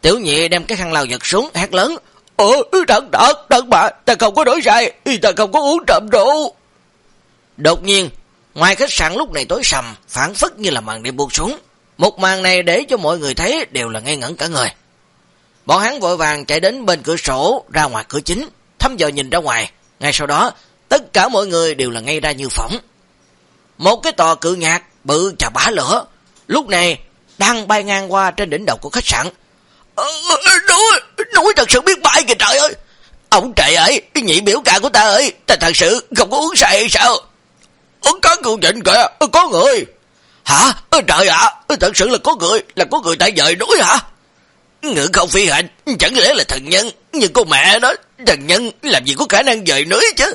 Tiểu nhị đem cái khăn lau giật xuống, hát lớn.
Ờ, thật, thật, thật mà, ta không có đổi sai, ta không có uống trộm rượu.
Đột nhiên, ngoài khách sạn lúc này tối sầm, phản phất như là màn đêm buông xuống. Một màn này để cho mọi người thấy đều là ngây ngẩn cả người. Bọn hắn vội vàng chạy đến bên cửa sổ ra ngoài cửa chính, thăm dò nhìn ra ngoài. Ngay sau đó, tất cả mọi người đều là ngay ra như phỏng. Một cái tòa cự nhạc bự chà bá lửa, lúc này đang bay ngang qua trên đỉnh đầu của khách sạn.
Ờ, núi, núi thật sự biết bay kìa trời ơi. Ông trời ơi, nhị biểu ca của ta ơi, ta thật sự không có uống say hay sao? Ứng cán cựu trịnh kìa, có người. Hả? Trời ạ, thật sự là có người, là có người tại dời núi hả? Ngự không phi hành, chẳng lẽ là thần nhân, nhưng cô mẹ đó, thần nhân làm gì có khả năng dời núi chứ?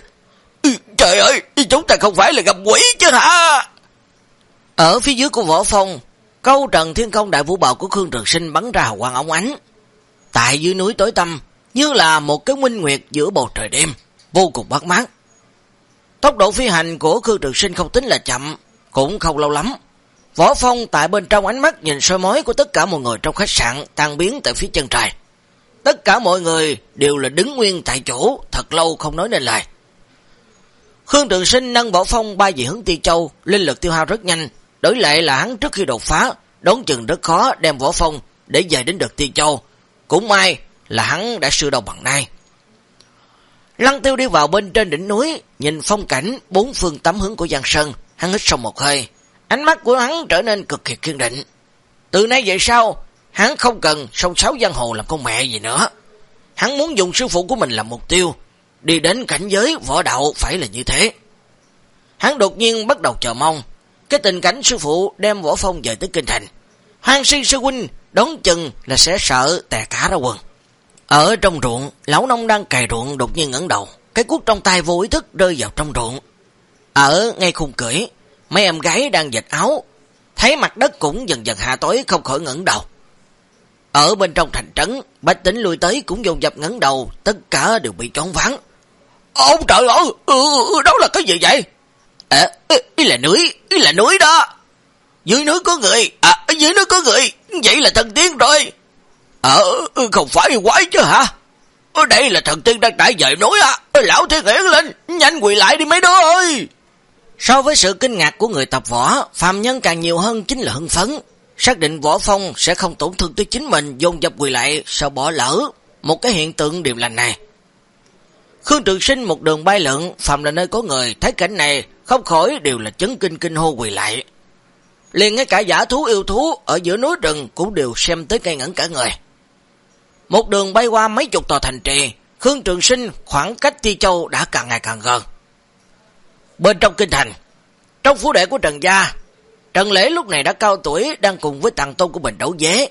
Trời ơi, chúng ta không phải là gặp quỷ chứ hả?
Ở phía dưới của võ phong, câu trần thiên công đại vũ bào của Khương Trường Sinh bắn ra hoàng ống ánh. Tại dưới núi tối tăm, như là một cái minh nguyệt giữa bầu trời đêm, vô cùng bắt mát. Tốc độ phi hành của Khương Trường Sinh không tính là chậm, cũng không lâu lắm. Võ Phong tại bên trong ánh mắt nhìn soi mối của tất cả mọi người trong khách sạn tan biến tại phía chân trời. Tất cả mọi người đều là đứng nguyên tại chỗ, thật lâu không nói nên lời. Khương Trường Sinh nâng Võ Phong bay về hướng Tiêu Châu, linh lực tiêu hao rất nhanh, đổi lại là hắn trước khi đột phá, đón chừng rất khó đem Võ Phong để về đến được Tiêu Châu. Cũng may là hắn đã sửa đầu bằng nay. Lăng tiêu đi vào bên trên đỉnh núi, nhìn phong cảnh bốn phương tắm hướng của Giang Sơn, hắn hít sông một hơi. Ánh mắt của hắn trở nên cực kỳ kiên định. Từ nay về sau, hắn không cần sông sáu giang hồ làm con mẹ gì nữa. Hắn muốn dùng sư phụ của mình làm mục tiêu, đi đến cảnh giới võ đạo phải là như thế. Hắn đột nhiên bắt đầu chờ mong, cái tình cảnh sư phụ đem võ phong về tới kinh thành. Hoàng si sư huynh đón chừng là sẽ sợ tè cả ra quần. Ở trong ruộng, lão nông đang cày ruộng đột nhiên ngẩng đầu, cái cuốc trong tay vô ý thức rơi vào trong ruộng. Ở ngay khung cưỡi, mấy em gái đang dịch áo, thấy mặt đất cũng dần dần hạ tối không khỏi ngẩng đầu. Ở bên trong thành trấn, bách tính lui tới cũng dồn dập ngẩng đầu, tất cả đều bị trốn vắng.
Ông trời ơi, ừ, ừ, ừ, đó là cái gì vậy? À, ý là núi, ý là núi đó. Dưới núi có người, à, dưới núi có người, vậy là thần tiên rồi. Ờ, không phải quái chứ hả? Ở đây là thần tiên đang trải dời núi á. Lão thiên hiển lên, nhanh quỳ lại đi mấy đứa ơi.
So với sự kinh ngạc của người tập võ, phàm nhân càng nhiều hơn chính là hưng phấn. Xác định võ phong sẽ không tổn thương tới chính mình, dồn dập quỳ lại, sợ bỏ lỡ. Một cái hiện tượng điềm lành này. Khương Trường Sinh một đường bay lượn, phàm là nơi có người, thấy cảnh này, không khỏi đều là chấn kinh kinh hô quỳ lại. Liền ngay cả giả thú yêu thú ở giữa núi rừng cũng đều xem tới cây ngẩn cả người. Một đường bay qua mấy chục tòa thành trì, Khương Trường Sinh khoảng cách Ti Châu đã càng ngày càng gần. Bên trong kinh thành, trong phủ đệ của Trần Gia, Trần Lễ lúc này đã cao tuổi đang cùng với tàng tôn của mình đấu dế.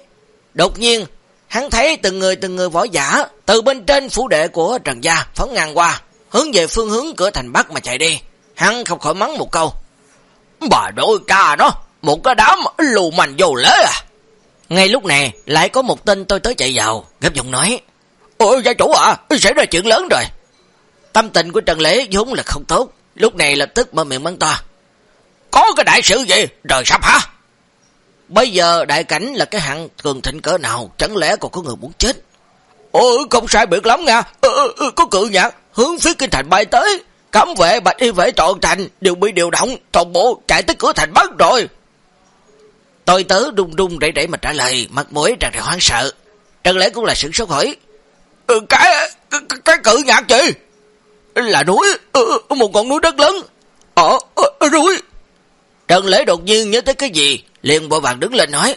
Đột nhiên, hắn thấy từng người từng người võ giả từ bên trên phủ đệ của Trần Gia phóng ngang qua, hướng về phương hướng cửa thành Bắc mà chạy đi. Hắn không khỏi mắng một câu.
Bà đôi ca đó, một cái đám lù mạnh vô lễ à.
Ngay lúc này, lại có một tên tôi tới chạy vào, gấp giọng nói.
Ôi gia chủ à, xảy ra chuyện lớn rồi.
Tâm tình của Trần Lễ vốn là không tốt, lúc này lập tức mở miệng bắn to.
Có cái đại sự gì, rồi sắp hả?
Bây giờ đại cảnh là cái hạng cường thịnh cỡ nào, chẳng lẽ còn có người muốn chết?
Ôi, không sai biệt lắm nha, ừ, ừ, ừ có cự nhạc, hướng phía kinh thành bay tới. Cấm vệ, bạch y vệ trọn thành đều bị điều động, toàn bộ chạy tới cửa thành bắt rồi.
Tôi tớ đung đung rảy rảy mà trả lời, mặt mũi tràn đầy hoang sợ. Trần lễ cũng là sửng sốt hỏi.
Ừ, cái, cái, cái cự nhạc chị? Là núi, ừ, ừ, một ngọn núi rất lớn. Ở, núi.
Trần lễ đột nhiên nhớ tới cái gì, liền bộ vàng đứng lên nói.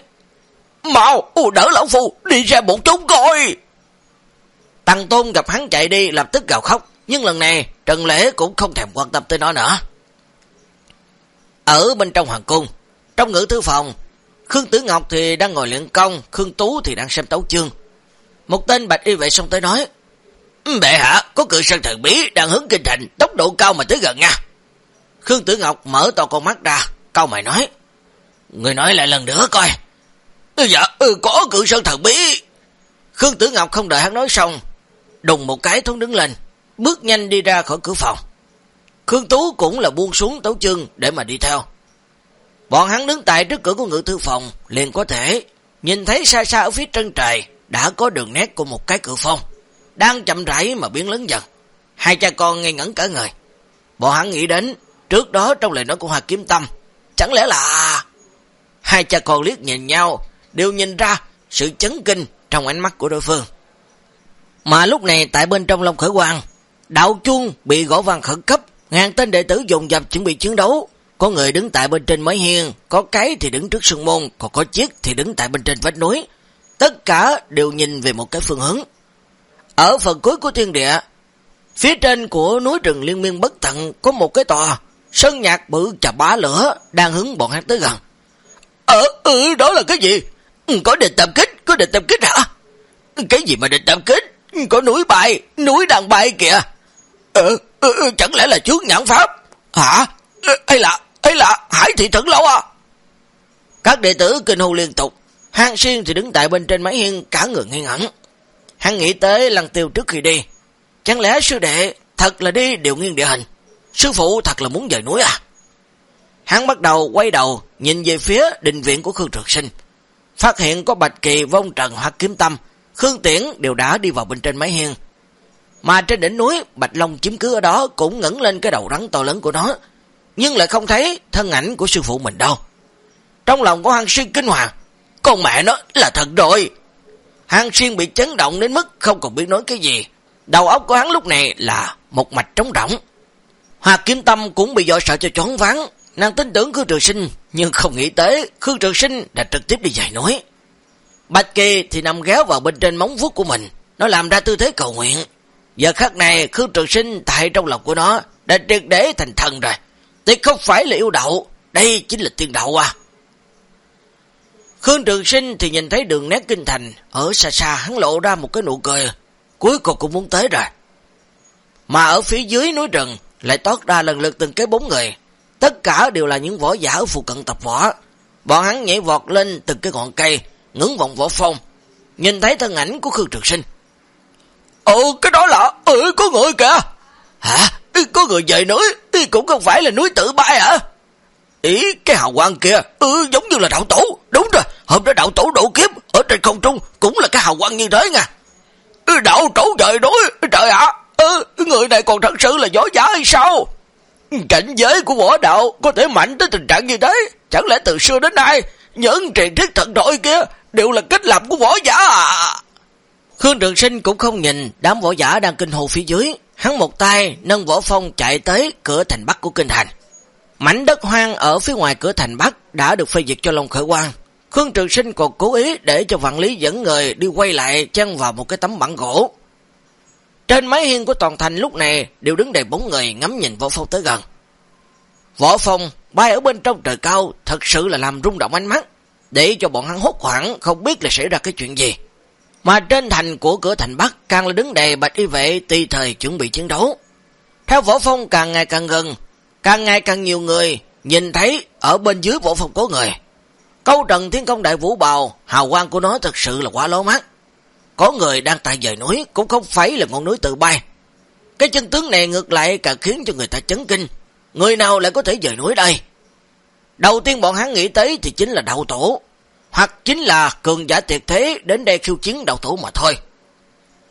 Mau, đỡ lão phu, đi ra một chút coi.
Tăng Tôn gặp hắn chạy đi lập tức gào khóc, nhưng lần này Trần Lễ cũng không thèm quan tâm tới nó nữa. Ở bên trong hoàng cung, trong ngữ thư phòng, Khương Tử Ngọc thì đang ngồi luyện công, Khương Tú thì đang xem tấu chương. Một tên bạch y vệ xong tới nói,
Bệ hạ, có cự sơn thần bí đang hướng kinh thành, tốc độ cao mà tới gần nha.
Khương Tử Ngọc mở to con mắt ra, câu mày nói, Người nói lại lần nữa coi.
Ừ, dạ, ừ, có cự sơn thần bí.
Khương Tử Ngọc không đợi hắn nói xong, đùng một cái thốn đứng lên, bước nhanh đi ra khỏi cửa phòng. Khương Tú cũng là buông xuống tấu chương để mà đi theo. Bọn hắn đứng tại trước cửa của ngự thư phòng, liền có thể nhìn thấy xa xa ở phía chân trời đã có đường nét của một cái cửa phong, đang chậm rãi mà biến lớn dần. Hai cha con ngây ngẩn cả người. Bọn hắn nghĩ đến, trước đó trong lời nói của Hoa Kiếm Tâm, chẳng lẽ là... Hai cha con liếc nhìn nhau, đều nhìn ra sự chấn kinh trong ánh mắt của đối phương. Mà lúc này tại bên trong Long Khởi Quang, đạo chuông bị gõ vang khẩn cấp, ngàn tên đệ tử dồn dập chuẩn bị chiến đấu. Có người đứng tại bên trên mái hiên, có cái thì đứng trước sân môn, còn có chiếc thì đứng tại bên trên vách núi. Tất cả đều nhìn về một cái phương hướng. Ở phần cuối của thiên địa, phía trên của núi rừng liên miên bất tận có một cái tòa, sân nhạc bự chà bá lửa đang hướng bọn hắn tới gần.
Ờ, ừ, đó là cái gì? Ừ, có địch tập kích, có địch tập kích hả? Cái gì mà địch tập kích? Có núi bay, núi đang bay kìa. Ờ, ừ, ừ, chẳng lẽ là trước nhãn pháp? Hả? Ờ, hay là, ấy là hải thị thần lâu à?
Các đệ tử kinh hô liên tục. hàng Xuyên thì đứng tại bên trên máy hiên cả người nghi ngẩn. Hắn nghĩ tới lăng tiêu trước khi đi. Chẳng lẽ sư đệ thật là đi điều nghiêng địa hình? Sư phụ thật là muốn dời núi à? Hắn bắt đầu quay đầu nhìn về phía đình viện của Khương Trực Sinh. Phát hiện có Bạch Kỳ, Vong Trần hoặc Kiếm Tâm, Khương Tiễn đều đã đi vào bên trên máy hiên. Mà trên đỉnh núi, Bạch Long chiếm cứ ở đó cũng ngẩng lên cái đầu rắn to lớn của nó, nhưng lại không thấy thân ảnh của sư phụ mình đâu. Trong lòng của Hàng Xuyên kinh hoàng, con mẹ nó là thật rồi. Hàng Xuyên bị chấn động đến mức không còn biết nói cái gì. Đầu óc của hắn lúc này là một mạch trống rỗng. Hoa kim Tâm cũng bị dọa sợ cho chóng vắng, Nàng tin tưởng Khương Trường Sinh, nhưng không nghĩ tới Khương Trường Sinh đã trực tiếp đi giải nói Bạch Kỳ thì nằm ghéo vào bên trên móng vuốt của mình, nó làm ra tư thế cầu nguyện. Giờ khắc này Khương Trường Sinh tại trong lòng của nó đã triệt để thành thần rồi. Thì không phải là yêu đậu, đây chính là tiên đậu à. Khương Trường Sinh thì nhìn thấy đường nét kinh thành, ở xa xa hắn lộ ra một cái nụ cười, cuối cùng cũng muốn tới rồi. Mà ở phía dưới núi rừng lại tót ra lần lượt từng cái bốn người, Tất cả đều là những võ giả ở phụ cận tập võ. Bọn hắn nhảy vọt lên từng cái ngọn cây, ngưỡng vọng võ phong. Nhìn thấy thân ảnh của Khương Trường Sinh.
Ừ, cái đó là, ừ, có người kìa. Hả? Có người về núi, cũng không phải là núi tự bay hả? Ý, cái hào quang kia, ừ, giống như là đạo tổ. Đúng rồi, hôm đó đạo tổ độ kiếp, ở trên không trung, cũng là cái hào quang như thế nha. Ừ, đạo tổ trời núi, trời ạ, ừ, người này còn thật sự là võ giả hay sao? Cảnh giới của võ đạo có thể mạnh tới tình trạng như thế. Chẳng lẽ từ xưa đến nay, những truyền thuyết thần đội kia đều là kết lập của võ giả à?
Khương Trường Sinh cũng không nhìn đám võ giả đang kinh hồ phía dưới. Hắn một tay nâng võ phong chạy tới cửa thành Bắc của kinh thành. Mảnh đất hoang ở phía ngoài cửa thành Bắc đã được phê duyệt cho Long Khởi Quang. Khương Trường Sinh còn cố ý để cho vạn lý dẫn người đi quay lại chân vào một cái tấm bản gỗ. Trên mái hiên của toàn thành lúc này đều đứng đầy bốn người ngắm nhìn võ phong tới gần. Võ phong bay ở bên trong trời cao thật sự là làm rung động ánh mắt, để cho bọn hắn hốt hoảng không biết là xảy ra cái chuyện gì. Mà trên thành của cửa thành Bắc càng là đứng đầy bạch y vệ tùy thời chuẩn bị chiến đấu. Theo võ phong càng ngày càng gần, càng ngày càng nhiều người nhìn thấy ở bên dưới võ phong có người. Câu trần thiên công đại vũ bào, hào quang của nó thật sự là quá lố mắt. Có người đang tại dời núi cũng không phải là ngọn núi tự bay. Cái chân tướng này ngược lại càng khiến cho người ta chấn kinh. Người nào lại có thể dời núi đây? Đầu tiên bọn hắn nghĩ tới thì chính là đạo tổ. Hoặc chính là cường giả tuyệt thế đến đây khiêu chiến đạo tổ mà thôi.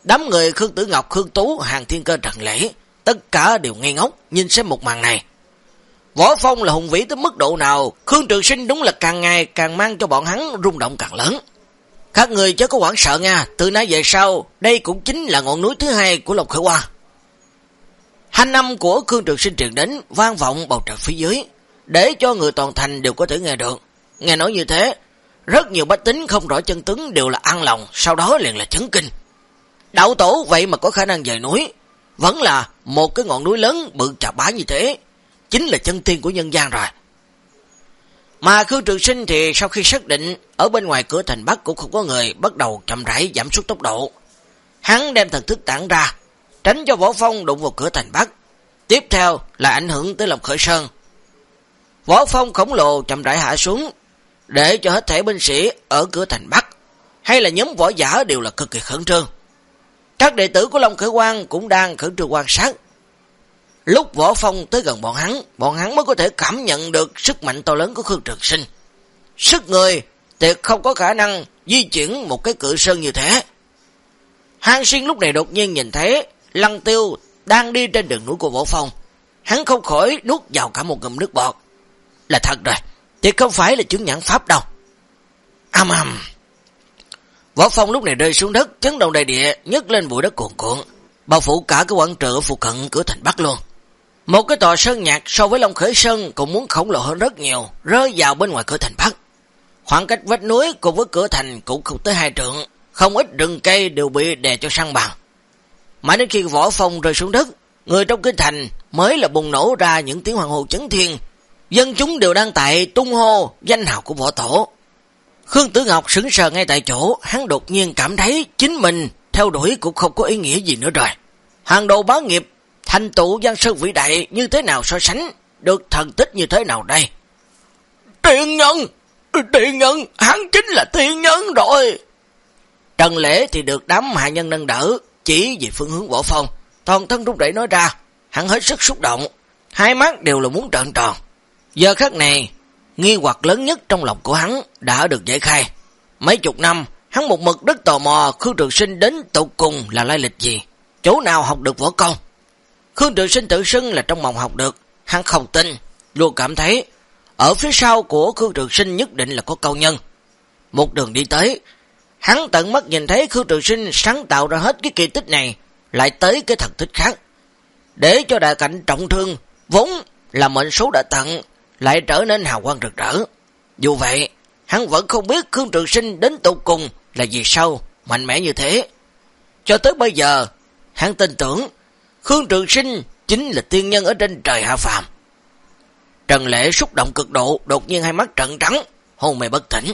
Đám người Khương Tử Ngọc, Khương Tú, Hàng Thiên Cơ Trần Lễ, tất cả đều ngây ngốc nhìn xem một màn này. Võ Phong là hùng vĩ tới mức độ nào, Khương Trường Sinh đúng là càng ngày càng mang cho bọn hắn rung động càng lớn. Các người chớ có quảng sợ nha, từ nay về sau, đây cũng chính là ngọn núi thứ hai của Lộc Khởi Hoa. Hành năm của Khương Trường Sinh truyền đến vang vọng bầu trời phía dưới, để cho người toàn thành đều có thể nghe được. Nghe nói như thế, rất nhiều bách tính không rõ chân tướng đều là ăn lòng, sau đó liền là chấn kinh. Đạo tổ vậy mà có khả năng dời núi, vẫn là một cái ngọn núi lớn bự trà bá như thế, chính là chân tiên của nhân gian rồi. Mà Khương Trường Sinh thì sau khi xác định ở bên ngoài cửa thành Bắc cũng không có người bắt đầu chậm rãi giảm sút tốc độ. Hắn đem thần thức tản ra, tránh cho võ phong đụng vào cửa thành Bắc. Tiếp theo là ảnh hưởng tới lòng khởi sơn. Võ phong khổng lồ chậm rãi hạ xuống, để cho hết thể binh sĩ ở cửa thành Bắc, hay là nhóm võ giả đều là cực kỳ khẩn trương. Các đệ tử của Long Khởi Quang cũng đang khẩn trương quan sát. Lúc võ phong tới gần bọn hắn, bọn hắn mới có thể cảm nhận được sức mạnh to lớn của Khương Trực Sinh. Sức người tuyệt không có khả năng di chuyển một cái cự sơn như thế. Hàng sinh lúc này đột nhiên nhìn thấy Lăng Tiêu đang đi trên đường núi của võ phong. Hắn không khỏi nuốt vào cả một ngụm nước bọt. Là thật rồi, thì không phải là chứng nhãn pháp đâu. Âm ầm. Võ phong lúc này rơi xuống đất, chấn động đại địa, nhấc lên bụi đất cuồn cuộn, bao phủ cả cái quảng trường phụ cận cửa thành Bắc luôn. Một cái tòa sơn nhạc so với Long Khởi Sơn cũng muốn khổng lồ hơn rất nhiều, rơi vào bên ngoài cửa thành Bắc. Khoảng cách vách núi cùng với cửa thành cũng không tới hai trượng, không ít rừng cây đều bị đè cho săn bằng. Mãi đến khi võ phong rơi xuống đất, người trong kinh thành mới là bùng nổ ra những tiếng hoàng hồ chấn thiên. Dân chúng đều đang tại tung hô danh hào của võ tổ. Khương Tử Ngọc sững sờ ngay tại chỗ, hắn đột nhiên cảm thấy chính mình theo đuổi cũng không có ý nghĩa gì nữa rồi. Hàng đầu bá nghiệp, thành tụ văn sơn vĩ đại như thế nào so sánh, được thần tích như thế nào đây? Tiên nhân! Tiên nhân! Hắn chính là tiên nhân rồi! Trần Lễ thì được đám hạ nhân nâng đỡ, chỉ về phương hướng võ phong. Toàn thân rút đẩy nói ra, hắn hết sức xúc động, hai mắt đều là muốn trợn tròn. Giờ khắc này, nghi hoặc lớn nhất trong lòng của hắn đã được giải khai. Mấy chục năm, hắn một mực rất tò mò Khương Trường Sinh đến tụ cùng là lai lịch gì, chỗ nào học được võ công. Khương Trường Sinh tự xưng là trong mộng học được, hắn không tin, luôn cảm thấy ở phía sau của Khương Trường Sinh nhất định là có câu nhân. Một đường đi tới, hắn tận mắt nhìn thấy Khương Trường Sinh sáng tạo ra hết cái kỳ tích này, lại tới cái thần tích khác. Để cho đại cảnh trọng thương, vốn là mệnh số đã tặng, lại trở nên hào quang rực rỡ. Dù vậy, hắn vẫn không biết Khương Trường Sinh đến tục cùng là gì sâu, mạnh mẽ như thế. Cho tới bây giờ, hắn tin tưởng Khương Trường Sinh chính là tiên nhân ở trên trời hạ phàm. Trần lễ xúc động cực độ, đột nhiên hai mắt trận trắng, hôn mê bất tỉnh.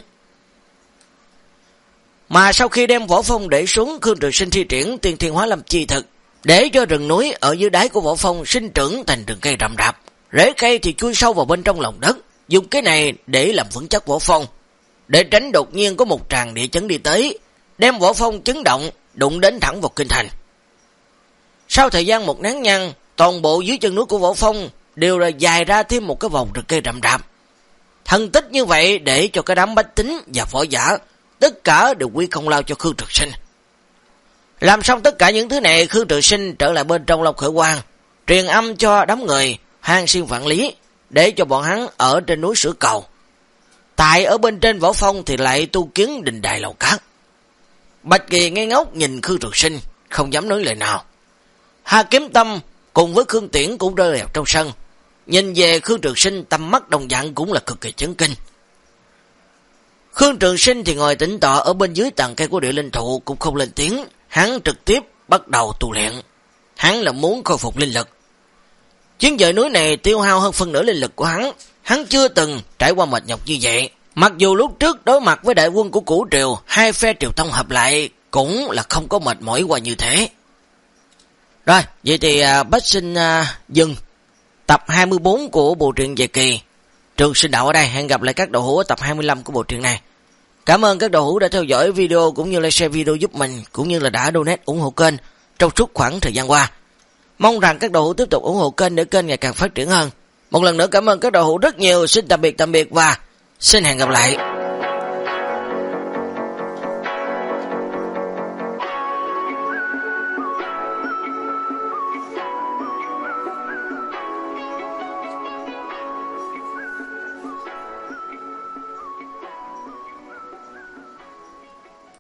Mà sau khi đem võ phong để xuống, Khương Trường Sinh thi triển tiên thiên hóa lâm chi thực, để cho rừng núi ở dưới đáy của võ phong sinh trưởng thành rừng cây rậm rạp. Rễ cây thì chui sâu vào bên trong lòng đất, dùng cái này để làm vững chắc võ phong. Để tránh đột nhiên có một tràng địa chấn đi tới, đem võ phong chấn động, đụng đến thẳng vào kinh thành. Sau thời gian một nén nhăn, toàn bộ dưới chân núi của võ phong đều là dài ra thêm một cái vòng rực cây rậm rạp. Thần tích như vậy để cho cái đám bách tính và võ giả, tất cả đều quy công lao cho Khương Trực Sinh. Làm xong tất cả những thứ này, Khương Trực Sinh trở lại bên trong lòng Khởi Quang, truyền âm cho đám người, hang siêng vạn lý, để cho bọn hắn ở trên núi Sửa Cầu. Tại ở bên trên võ phong thì lại tu kiến đình đài lầu cát. Bạch Kỳ ngây ngốc nhìn Khương Trực Sinh, không dám nói lời nào. Hà Kiếm Tâm cùng với Khương Tiễn cũng rơi vào trong sân. Nhìn về Khương Trường Sinh tâm mắt đồng dạng cũng là cực kỳ chấn kinh. Khương Trường Sinh thì ngồi tĩnh tọa ở bên dưới tầng cây của địa linh thụ cũng không lên tiếng, hắn trực tiếp bắt đầu tu luyện. Hắn là muốn khôi phục linh lực. Chiến dời núi này tiêu hao hơn phân nửa linh lực của hắn, hắn chưa từng trải qua mệt nhọc như vậy. Mặc dù lúc trước đối mặt với đại quân của củ triều, hai phe triều tông hợp lại cũng là không có mệt mỏi qua như thế. Rồi, vậy thì à, bác sinh à, dừng tập 24 của bộ truyện về kỳ. Trường sinh đạo ở đây, hẹn gặp lại các đầu hữu ở tập 25 của bộ truyện này. Cảm ơn các đầu hữu đã theo dõi video cũng như like share video giúp mình, cũng như là đã donate ủng hộ kênh trong suốt khoảng thời gian qua. Mong rằng các đội hữu tiếp tục ủng hộ kênh để kênh ngày càng phát triển hơn. Một lần nữa cảm ơn các đội hữu rất nhiều, xin tạm biệt tạm biệt và xin hẹn gặp lại.